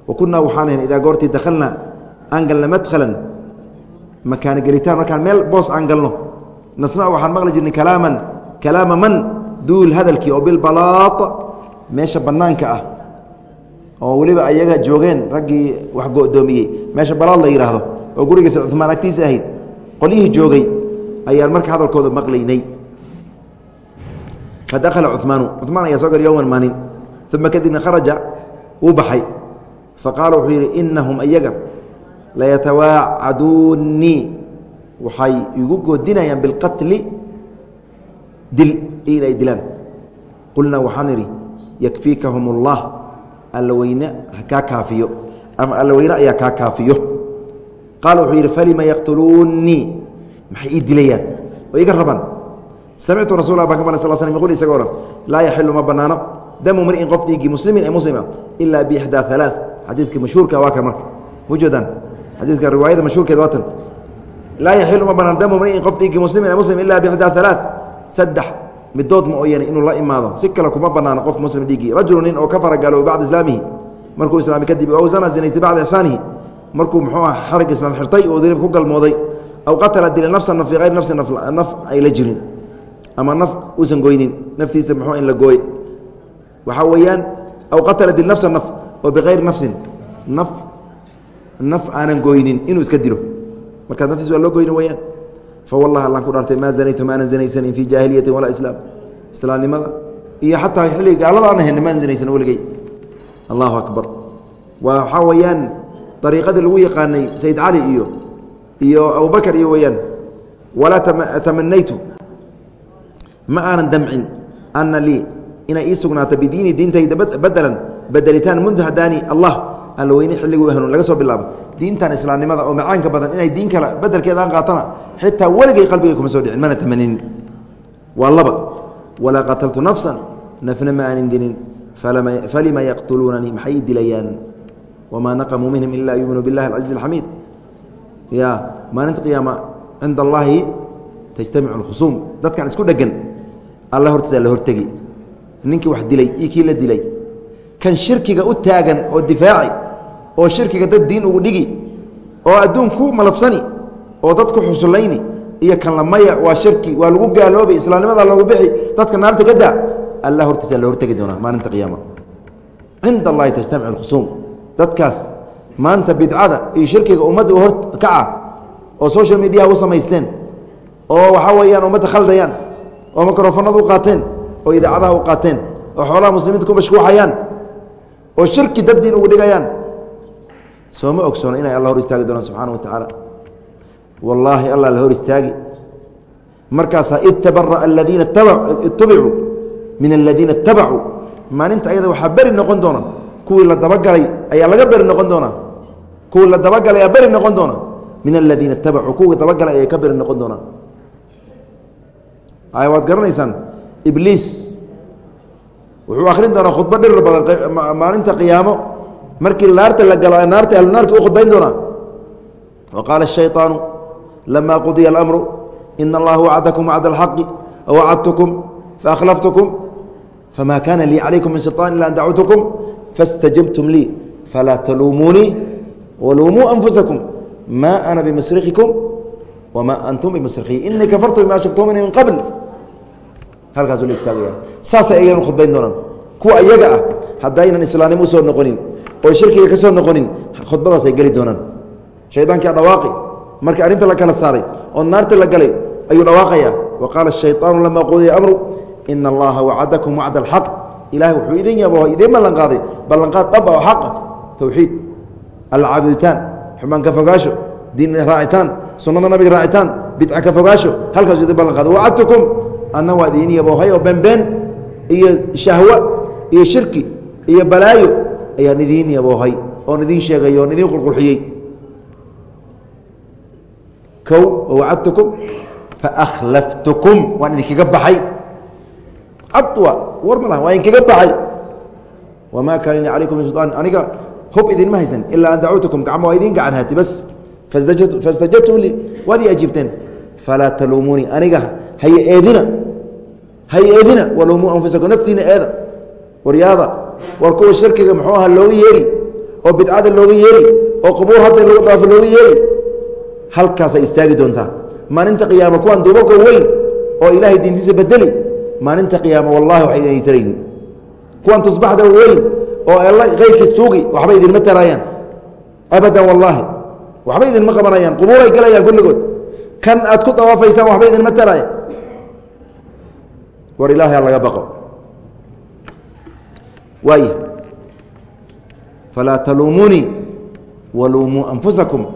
wa kunaa waxaan idaa goortii dakhalna aan galna madkhalan makaano gelitaan. Markaan meel boos aan galno nasmac waxaan maqli jirnay kalaaman kalaama man? Duul hadalkii oo bilbalaad meesha bannaanka ah oo weliba ayaga joogeen raggii wax go'doomiyey. Meesha balaad la yidhaahdo oo gurigiisa cumaan agtiisa ahayd qolyihii joogay ayaan marka hadalkooda maqlaynay fadakhala cumaanu cumaan ayaa soo gal yowman maalin uma kadibna kharaja wuu baxay. faqaala wuxuu yidhi inahum ayaga layatawaacaduunii waxay igu goodinayaan bilqatli dil in dilaan qulnaa waxaan idhi yakfiikahum اllah alla weyne kaa kaafiyo ama alla weyne ayaa kaa kaafiyo qaala wuxuu yidhi falima yaqtuluunii maxay ii dilayaan oo iga rabaan samictu rasul baan ka maqlay sal sl qul isagoo dhan laa yaxilu ma banaano damu mri'in qof dhiigii muslimin ee muslima ilaa biixdaa alaa xadiidka mashhuurka waa ka marka mujadan xadiidka riwaayada mashhuurkeeda waa tan laa yaxilu ma banaan damu mri'in qof dhiigii muslimin ee muslim ilaa biixdaa alaa saddex midood ma ooyane inuu la imaado si kale kuma banaano qof muslim dhiigii rajulu nin oo ka faragaalooba bacda islaamihi markuu islaamay kadib ow zana zinaystay bacda ixsaanihi markuu muxuu ah xarig islaan xirtay oo dilib ku galmooday aw qatala dila nafsan fii hayri nafsin naf ay la jirin ama naf uusan goynin naftiisa muxuu in la gooye waxaa weeyaan aw qatala nafsa naf oo bikayri nafsin naf naf aanan goynin inuu iska dilo. Markaas naftiis waa loo goyni weyaan fa wallahi allan ku dhaartay maa zanaytu maanan zinaysanin fii jaahiliyati walaa islaam. Islaamnimada iyo xataa xilliga gaalada aan ahayn maan zinaysan weligey allahu akbar. Waxaa weeyaan ariiqadii lagu yaqaanay sayid cali iyo iyo abubakar iyo weeyaan walaa tamanaytu ma aanan damcin ana lii inay ii sugnaato bidiini diintayda badelan bedelitaan mundu hadaani allah alla weyne xilliguu hanuun laga soo bilaabo. Diintan islaamnimada oo macaanka badan inay diin kale bedelkeeda aan qaatana xitaa weligay qalbigay kuma soo dhicin mana tamaninin waa laba walaa qataltu nafsan nafna ma aanin dilin falima yaqtuluunanii maxay ii dilayaan wamaa naqamuu minhum ila yuuminuu billahi alcaziiz alxamiid ya maalinta qiyaama cinda allaahi tajtamicu alkhusuum dadkan isku dhegan alla hortiisa la hortegi. Ninkii wax dilay iyo kii la dilay. Kan shirkiga u taagan oo difaaci oo shirkiga dad diin ugu dhigi oo adduun ku malafsani oo dad xusulayni iyo kan lamaya waa shirki waa lagu gaaloobay islaamnimada loogu bixi dadka naarta ka daa alla hortiisa la hortegi doonaa maalinta qiyaama. Cinda allahi tajtamicu alkhusuum dadkaas maanta bidcada iyo shirkiga ummadda hor kaca oo social mediaha u samaysteen oo waxaa weeyaan ummadda khaldayaan oo mikrofonada u qaateen oo idaacadaha u qaateen oo xoolaha muslimiinta ku mashkuuxayaan oo shirki dad diin ugu dhigayaan. Sooma ogsoona inay alla hor istaagi doonaan subxaana wa tacaala wallaahi allah la hor istaagi. Markaasaa id tabara aladiina itubicuu min aladiina itabacuu maalinta ayada waxaa beri noqon doona. Kuwii la dabagalay ayaa laga beri noqon doonaa kuwii la dabagalay ayaa beri noqon doona. Min aladiina itabacuu kuwii dabagalay ayay ka beri noqon doonaan ay waad garanaysaan ibliis wuxuu akhrin doonaa khudbo dhirir badan maalinta qiyaamo markii naarta la galo naarta ahlu naarka u khudbayn doonaa wa qaala الشhayطaanu lama qudiya اlamru ina allaha wacdakum wacd اlxaqi wacadtukum faakhlaftukum fama kana lii calaykum min sulطaan ila an dacwtukum faاstajabtum lii falaa taluumuunii waluumuu anfusakum ma ana bimasrikikum wma antum bimasrikii inii kafartu bima ashraktumuni min qabl halkaasuu la istaagaya saasay ayagana khudbayn doonaan. Kuwa ayaga ah haddaynan islaanimo u soo noqonin oo shirkiga ka soo noqonin khudbadaasay geli doonaan. Shaydaanki dhawaaqi marka arrinta la kala saaray oo naarta la galay ayuu dhawaaqaya wa qaala shayaanu lamaa qudiya amru ina allaha wacadakum wacda alxaq ilahay wuxuu idin yabo idiin ballanqaaday. Ballanqaad dhab ah oo xaqa towxiid alcaabuditaan xumaan ka fogaasho. Diin raacitaan sunnada nabiga raacitaan bidca ka fogaasho. Halkaasu idin ballanqaaday. Waadtukum anna waa idiin yaboohay oo beenbeen iyo shahwa iyo shirki iyo balaayo ayaan idiin yaboohay oon idiin sheegay oon idiin qurqurxiyey kow wacadtukum faakhlaftukum waan idinkaga baxay cadwa war ma laha waan idinkaga baxay wamaa kaana lii calaykum min sulطaan aniga hub idinma haysan ilaa an dacawtukum gacmo waa idin gacan haati bas fastajabtum lii waad ii ajiibteen falaa taluumuunii aniga haya eedina haya eedina waluumuu anfusakum naftiina eeda waryaada war kuwa shirkiga muxuu aha looga yeeri oo bidcada looga yeeri oo qubuur hadda lagu daafo looga yeeri halkaasay istaagi doontaa. Maalinta qiyaama kuwan duubabka weyn oo ilaahay diintiisa bedeli maalinta qiyaama wallahi waxay idin tarayni kuwan tusbaxda weyn oo alla keyrkiis tuugi waxba idinma taraayaan abadan wallaahi waxba idinma qabanayaan qubuuray galayaan kulligood. Kan aad ku dawaafaysaan waxba idinma taraaya war ilaahay ha laga baqo waay falaa taluumunii waluumuu anfusakum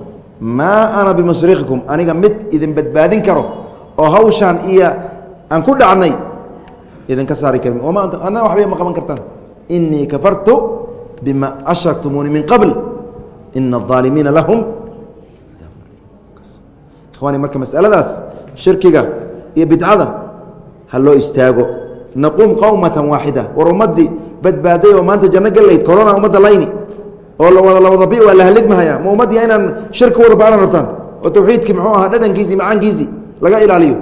maa ana bimusrikikum aniga mid idin badbaadin karo oo hawshaan iyo aan ku dhacnay idinka saari karin ana waxbay ma qaban kartaan inii kafartu bima ashraktumuuni min qabl ina الظaalimiina lahum ikhwaani marka masaladaas shirkiga iyo bidcada ha loo istaago. Naquum qowmata waaxida war ummadii badbaaday oo maanta janno galayd corona ummadda layni oo lawada lawadabi waa la haligmahaya. Ma ummadii inaan shirki wada baaran rabtaan? Oo tawxiidkii muxuu ahaa dhadhankiisii macaankiisii laga ilaaliyo?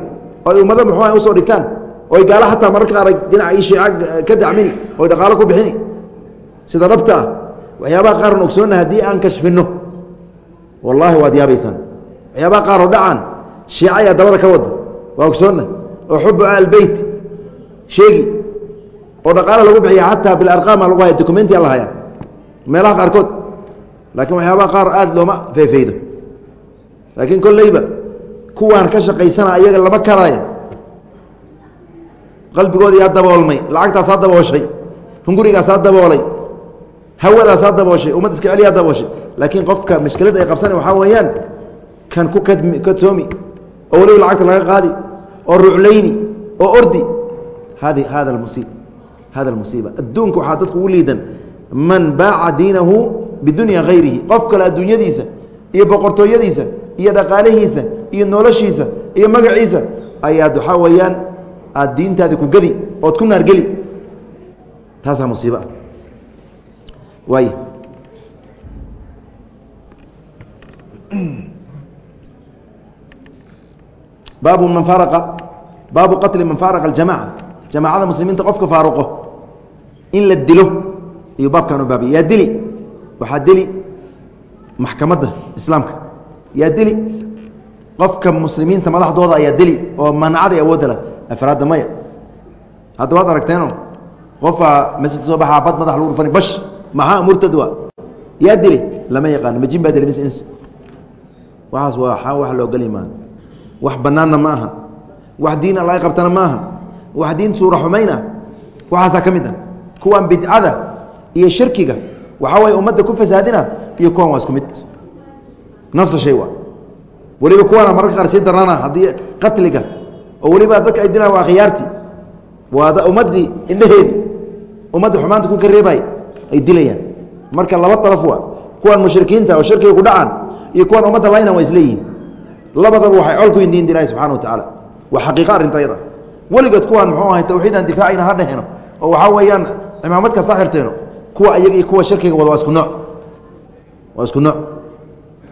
Oo ay ummado muxuu aha u soo dhigtaan? Oo ay gaalo xataa mararka qaar dhinaca iyo shiica ka dacmini? Oo dhaqaalo ku bixini? Sida dhabta ah waxyaabaha qaaran ogsoonna haddii aan kashfinno. Wallaahi waad yaabaysaan. Waxyaabaha qaaroo dhacaan shiica ayaa dabada ka wada waa ogsoonna oo xubu ahlbeyt sheegi. Oo dhaqaala lagu bixiya xataa bilarqaama lagu haya documentiya la haya meelaha qaarkood. Laakiin waxyaabaha qaar aada looma feefeydo. Laakiin kolleyba kuwaan ka shaqaysana ayaga lama karaayo. Qalbigoodayaa daboolmay lacagtaasaa dabooshay hungurigaasaa daboolay hawadaasaa dabooshay ummad iska celiyaa dabooshay. Laakiin qofka mashkiladda ay qabsana waxaa weeyaan kan ku kadsoomi oo weliba lacagta laga qaadi oo ruclayni oo ordi. Hada musiib hada musiiba adduunka waxaa dadku ugu liidan man baaca diinahu bidunya hayrihi qof kale adduunyadiisa iyo boqortooyadiisa iyo dhaqaalihiisa iyo noloshiisa iyo magaciisa ayaad waxaa weeyaan aad diintaadi ku gedi ood ku naargeli taasaa musiiba. Waay baabu man faraa baabu qatli man faaraqa اljamaca jamacada muslimiinta qofka faaruqo in la dilo ayuu baabkan u baabiya yaa dili waxaa dili maxkamadda islaamka yaa dili qofka muslimiinta madaxdooda ayaa dili oo manacada awoodda leh afraadda maya hadda waad aragteeno qofaa masjidka soo baxaa bad madax lagu dhufani bash maxaa murtad waa yaa dili lama yaqaano majin baa dili mis ins waxaas waa wax la ogoli maaha wax banaanna ma aha. Wax diin alla qabtana ma aha. Wax diin suura xumayn ah waxaasaa ka mid ah. Kuwan bidcada iyo shirkiga waxaa waye ummadda ku fasaadina iyo kuwan waa isku mid. Nafsa shay waa. Weliba kuwana mararka qaar sii darnaana haddii qatliga oo weliba dadka ay dilaan waa khiyaartii waa ummaddii indhaheedi ummadda xumaanta ku kareebay ay dilayaan. Marka laba daraf waa kuwan mushrikiinta oo shirkiga ku dhacaan iyo kuwan ummadda layna waa isleeyihin labadaba waxay col ku yihiin diinta ilahi subxana wa tacaala waa xaqiiqa arrinta yada. Weligood kuwaan muxuu ahay tawxiidaan difaacayna ha dheheno. Oo waxaa weeyaan cimaamad kasta xirteeno. Kuwa ayaga iyo kuwa shirkiga wada waa isku nooc. Waa isku nooc.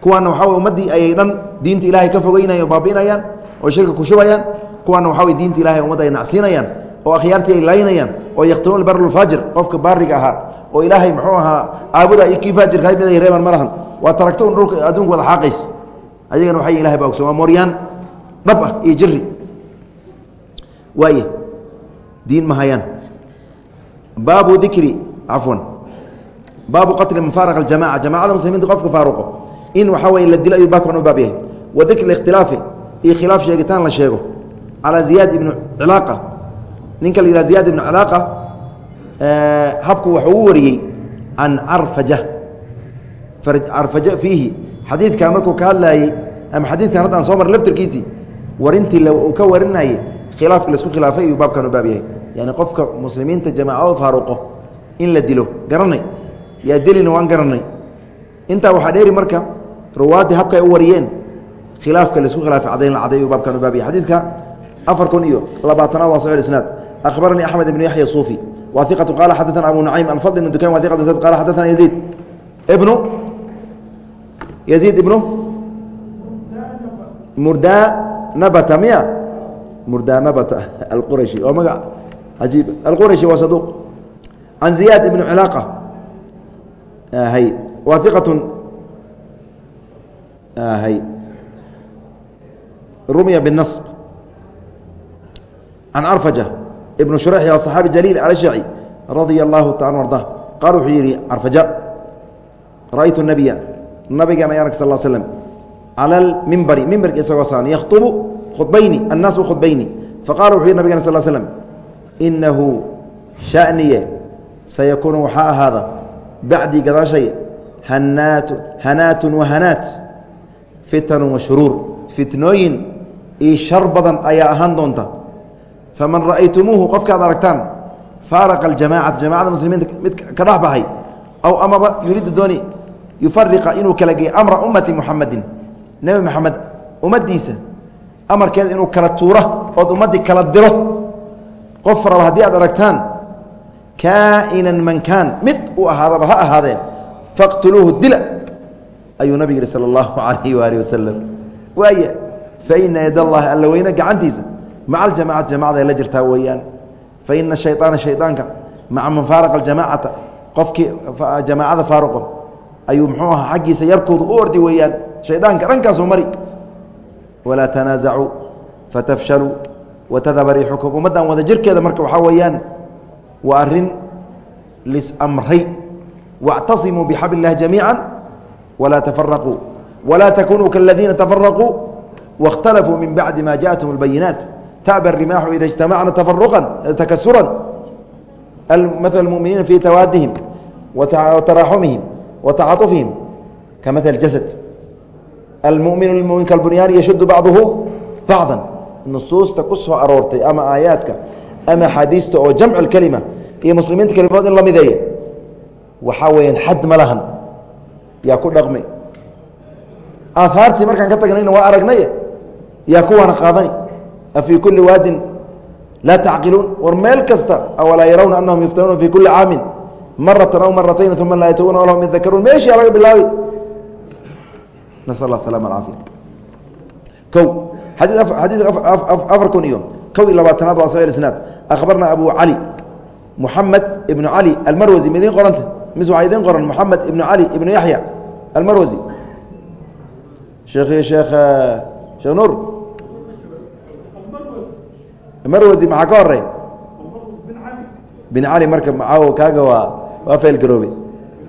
Kuwaana waxaa wey ummaddii ayay dhan diinta ilaahay ka fogeynayaan o baabi'inayaan oo shirka ku shubayaan. Kuwaana waxaa wey diinta ilahay ummadda ay nacsiinayaan oo akhyaartii ay laynayaan oo yaktubuun albarulfaajir qofka baariga ahaa oo ilaahay muxuu ahaa caabuda iyo kii faajirka mid ay reeban ma lahan. Waa taragto un dhulka adduunka wada xaaqays ayagana waxay ilahay baa ogson waa mooryaan dhab ah iyo jiri waay diin ma hayaan. Baabu dikri cafwan baabu qatli man faaraqa aljamaca jamacada muslimiinta qofka faaruqo. In waxaa weye la dilo ayuu baabkan u baab yahay wa dikri ikhtilaafi iyo khilaaf sheegitaan la sheego. Calaa ziyaad ibnu cilaaqa. Ninka la yihah ziyaad ibnu cilaaqa habku waxuu u wariyey can carfaja carfaja fiihi. Xadiidkan markuu ka hadlaayey ama xadiidkan hadda aan soo mar laftirkiisii warintii ka warinayey khilaafka la isku khilaafay ayuu baabkan u baab yahay. Yani qofka muslimiinta jamaacado faaruqo in la dilo garanay. Yaa dilina waan garanay. Intaa waxaa dheeri marka ruwaaddii habka u wariyeen khilaafka la isku khilaafay cadayn la caday baabkan u baab yahay. Xadiidka afar kun iyo labaatanaad waa saxix isnaad. Akhbaranii axmed ibnu yaxya suufi. Wa qaala xadaana abu nucaym alfadl ibnu dukan wa iqatu qala yaziid. Ibnu? Yaziid ibnu murdanabata miya? Murdanabata alqurashi waa magac cajiib alqurashi waa saduuq can ziyaad ibni cilaaqa hay. Waa iqatun hay. Rumya biاnasb can carfaja ibnu shurexi waa صaxaabi jaliil alashci radia allahu taala arda qaal wuxuu yihi carfaja ra'aytu nabiya nabigan ayaan arg sal slm cala almimbari mimbarka isagoo saan yakhطubu khudbayni annaas khudbayni. Faqala wuxuu yihi nabigana sal slm inahu shaniye sayakuunu waxaa ahaada bacdii gadaashay hanaatu hanaatun wahanaat fitanu washuruur fitnooyin io shar badan ayaa ahaan doonta. Faman ra'aytumuuhu qofkaad aragtaan faaraqa aljamacata jamacada muslimiinta mid ka dhex baxay aw amaba yuriidu dooni yufariqa inuu kala geeyo amra ummati muxamadin nebi moxamed ummaddiisa amarkeeda inuu kala tuura ood ummaddii kala diro. Qof raba haddii aad aragtaan kaa'inan man kaan. Mid uu ahaadaba ha ahaadee faqtuluuhu dila ayuu nabig yihi sala allahu calayhi waaalih wasalam waaya fa ina yad allahi alla weyne gacantiisa maca aljamacati jamacada ay la jirtaa weeyaan. Fa ina shayطaana shayطaanka maca man faaraqa aljamacata qofkii jamaacada faaruqo ayuu muxuu ahaa xaggiisa yarkooda u ordi weeyaan shaydaanka dhankaasuu mari walaa tanaasacuu fatafshaluu watadhaba riixukum ummaddan wada jirkeeda marka waxaa weeyaan waa arrin lisamray wاctasimuu bixabl اllahi jamiica walaa tafaraquu walaa takunuu kaladiina tafaraquu waاkhtalafuu min bacdi ma jaءathum اlbayinaat ta'ba الrimaaxu ida اجtamacna tafaruqan takasuran maثل اlmuminiina fi tawaadihim وtaraaxumihim وتcaطفihim kamaثل jasad almumin lmumin kalbunyaani yashud bacduhu bacضa nusuusta ku soo aroortay ama aayaadka ama axaadiista oo jamc اkelima iyo muslimiinta kelimood in la mideeya waxaa weeyaan xad ma lahan yaa ku dhaqmay aahaartii markaan ka tagnayna waa aragnay yaa kuwaana qaadani afii kuli waadin laa tacqiluun war meel kasta awalaa yarawna anahum yuftanuuna fi kuli caamin maratan aw maratayn uma laa yatubuuna walahum yadakaruun meeshiyaa laga bilaabay nasal salama alcaafiya kow xadii xadiid afar kun iyo kow iyo labaatanaad waa saxiix isnaad. Akhbarna abu cali muxamed ibnu cali almarwasi ma qoranta mis waxaa idiin qoran moxamed ibnu cali ibnu yaxya almarwasi sheekh sheekh sheekh nuur. Marwasi maxaa ka horey bin cali marka maaw kaaga waa waa fayl garoobe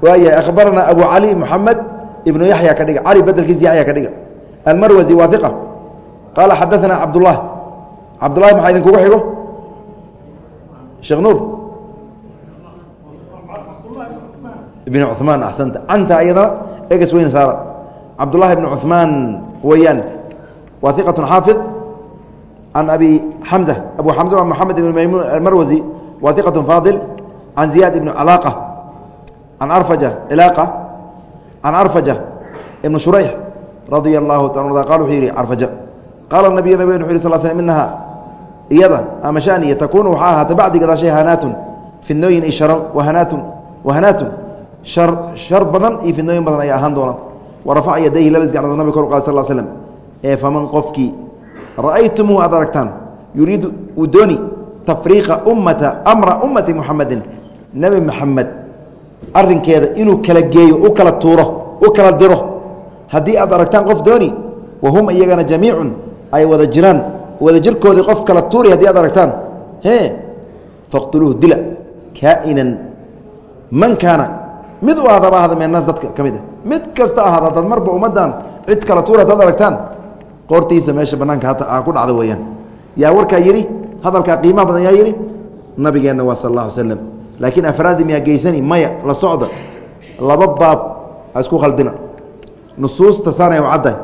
waayahay akhbarana abu cali moxamed ibnu yaxya ka dhiga. Cali bedelkiisa yaxya ka dhiga. Almarwazi waa iqa qaala xadaana cabdullah cabdulahi maxaa idinkugu xigo? Sheekh nuur. Ibn cumaan axsanta canta iyadana egas weyne saara. Cabdullahi ibn cumaan weeyaan. Waa iqatun xaafid. Can abi xamza abu xamza waa moxamed ibn maymuun almarwazi. Waa iqatun faadil. Can ziyaad ibn calaaqa can arfaja cilaaqa can arfaja ibn shurayx radia allahu ta qal wuxuu yihi carfaja qaala nabiy nabig wuxu yih sal sl inaha iyada ama shaniya takuunu waxaa ahaata bacdi gadaashay hanaatun fidnooyin iyo sharar wahanaatun wahanaatun shar badan iyo fidnooyin badan ayaa ahaan doonaan wa rafaca yadayhi labadiis gacnood nabig kor qaad sal slm ee faman qofkii ra'aytumuu aad aragtaan yuriidu uu dooni tafriiqa ummata amra ummati muxamedin nebi moxamed arinkeeda inuu kala geeyo u kala tuuro u kala diro. Haddii aad aragtaan qof dooni wa hum iyagana jamiicun ay wada jiraan. Wada jirkoodii qof kala tuuri haddii aad aragtaan e faqtuluuhu dila kaa'inan man kaana. Mid u ahaadaba ahada meenaas dadka ka mid a mid kasta ahaada dad marba ummaddan cid kala tuur haddaad aragtaan qoortiisa meesha bannaanka hata ku dhacda weeyaan. Yaa warkaa yidhi hadalkaa qiimaha badan yaa yidhi nabigeenna waa sal alla alay slam laakiin afraadi miyaa geysani maya la socda laba baab ha isku khaldina. Nusuusta saanay u caddahay.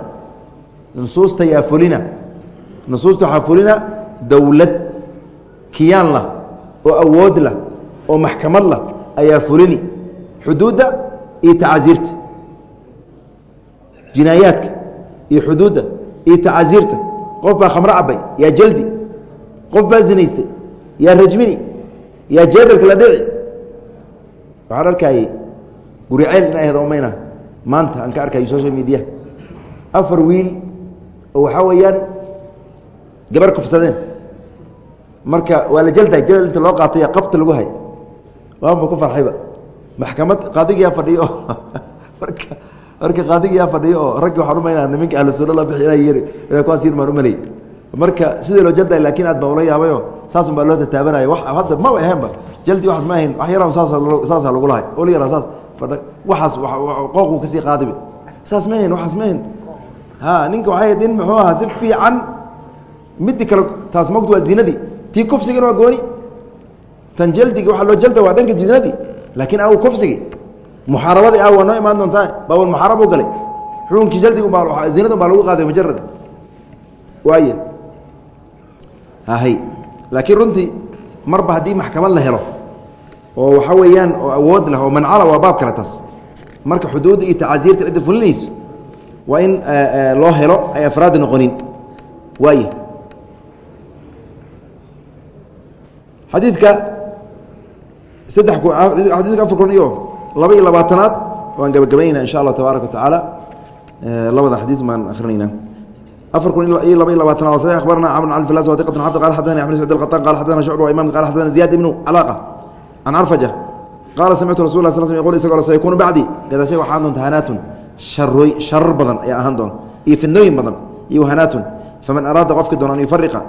Nusuusta yaa fulina. Nusuusta waxaa fulina dowlad kiyaan lah oo awood lah oo maxkamad lah ayaa fulini. Xuduudda iyo tacaasiirta jinaayaadka iyo xuduudda iyo tacaasiirta qof baa khamro cabay yaa jaldi. Qof baa zinaystay yaa rajmini yaa jeedalka la dhici. Waxaan arkayey guriceyl in ahda umayna. Maanta aan ka arkayo social media. Afar wiil oo waxaa weeyaan gabar kufsadeen. Marka waa la jeldahay jadal inta loo qaatay qabta lagu hay. Waanba ku farxayba. Maxkamad qaadigiyaa fadhiyo. (laughs) Marka marka qaadigiyaa fadhiyo oo raggi waxaan umaynaa niminka ahlu sunna la bixi inay yiri inay kuwaas yir maan umalay marka sidii loo jaldahay laakiin aad baa ula yaabayo saasun baa loo tataabanaya hadda maba ahaynba jaldi waxaas ma ahayn. Wax yaraa saasa saasaa lagu lahay. Ol yaraa saas. Waxaas qooquu ka sii qaadibe saas ma ahayn waxaas ma ahayn. Ha ninka waxay nin muxuu ahaa si fiican midi kale taas mogtu waa zinadii tii kufsigana waa gooni. Tan jaldiga waxaa loo jalda waa dhanka zinadii laakiin aw kufsigi. Muxaarabadii ah waa noo imaan doontaa. Baabul muxaarab u galay. Xukunkii jaldiga baa zinada baa lagu qaaday mujarad waay hay laakiin runtii marba haddii maxkamad la helo oo waxaa weeyaan oo awood leh oo mancala waa baab kale taas marka xuduudda iyo tacaasiirta cidda fulinayso waa in loo helo ay afraadi noqonin. Waay xadiidka saddex xadiidka afar kun iyo laba iyo labaatanaad waan gabagabaynayna insha allah tabaaraka wa tacaala. Labada xadiid baan akhrinaynaa afar kun iyo laba iy labaatanaad sa abarna amr a as wadiqat xafd qala xadana amr sd اqaطan qala xadana shucba wa imamka qala xadana ziyad ibnu calaaqa can arfaja qaala samictu rasul lah sl sl yqul isagoo sayakunu bacdi. Gadaashay waxaan doonta hanaatun sharooy sharar badan ayaa ahaan doona iyo fidnooyin badan iyo hanaatun. Faman araada qofki doona an yufariqa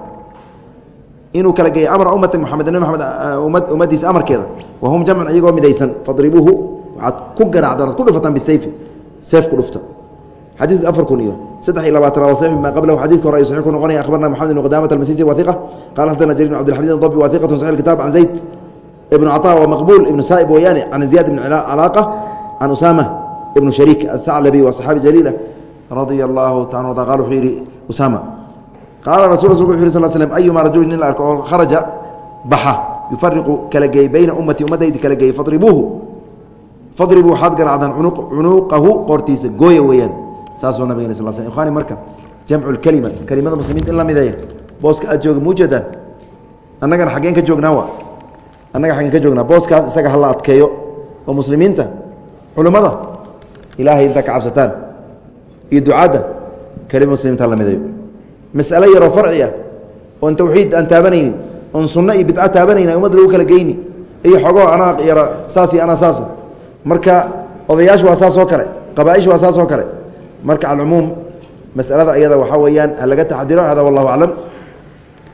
inuu kala geeyo amra ummati muxamed nabi maxamed uh, ummaddiisa amarkeeda wahum jamcun iyagoo midaysan fadribuuhu waxaad ku garaacdaan ad ku dhufataan bisayfi seef ku dhufta xadiidka afar kun iyo saddex iyo labaatan waa saxiix maa qablahu. Xadidka hore ayuu saxiix ku noqonaya akhbarna moxamed ibn qadaamata almasisi wathiqa qala xadana jarir bn cabdilxamid dabi wathiqatu saxix alkitab can zayd ibn caطa wa maqbuul ibnu saa'ib weeyaane can ziyad ibn calaaqa can usaama ibnu shariik athaclabi waa saxaabi jaliila radia allahu taala arda qal wuxuu yidhi usaama. Qaala rasul rasulku wuxu yh sl slm ayuma rajulin nin la arko oo kharaja baxa yufariqu kala geey bayna ummati ummadaydi kala geeyey fadribuuhu fadribuu waxaad garaacdaan cunuuqahu qoortiisa gooya weeyaan saasuu nabigeen sal sl ikhwaani marka jamcu lkelima kelimada muslimiinta in la mideeya booska aad jooga muujeedaan annagana xaggeen ka joognaa wa annaga xaggeen ka joognaa booskaas isaga hala adkeeyo oo muslimiinta culimmada ilaahay intaa ka cabsataan iyo ducaadda kelima muslimiinta hala mideeyo. Mas'alo yaroo farci ah oon tawxiid aan taabanaynin oon sunno iyo bidca taabanaynin ummadda lagu kala geyni iyo xogoo anaa yara saas iyo anaa saasa marka odayaashu waa saas oo kale qabaaishu waa saas oo kale marka alcumuum masalada iyada waxaa weeyaan ha laga taxdiro hada wallahu aclam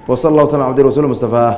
w sal اllah sl abdi rasul mustafaa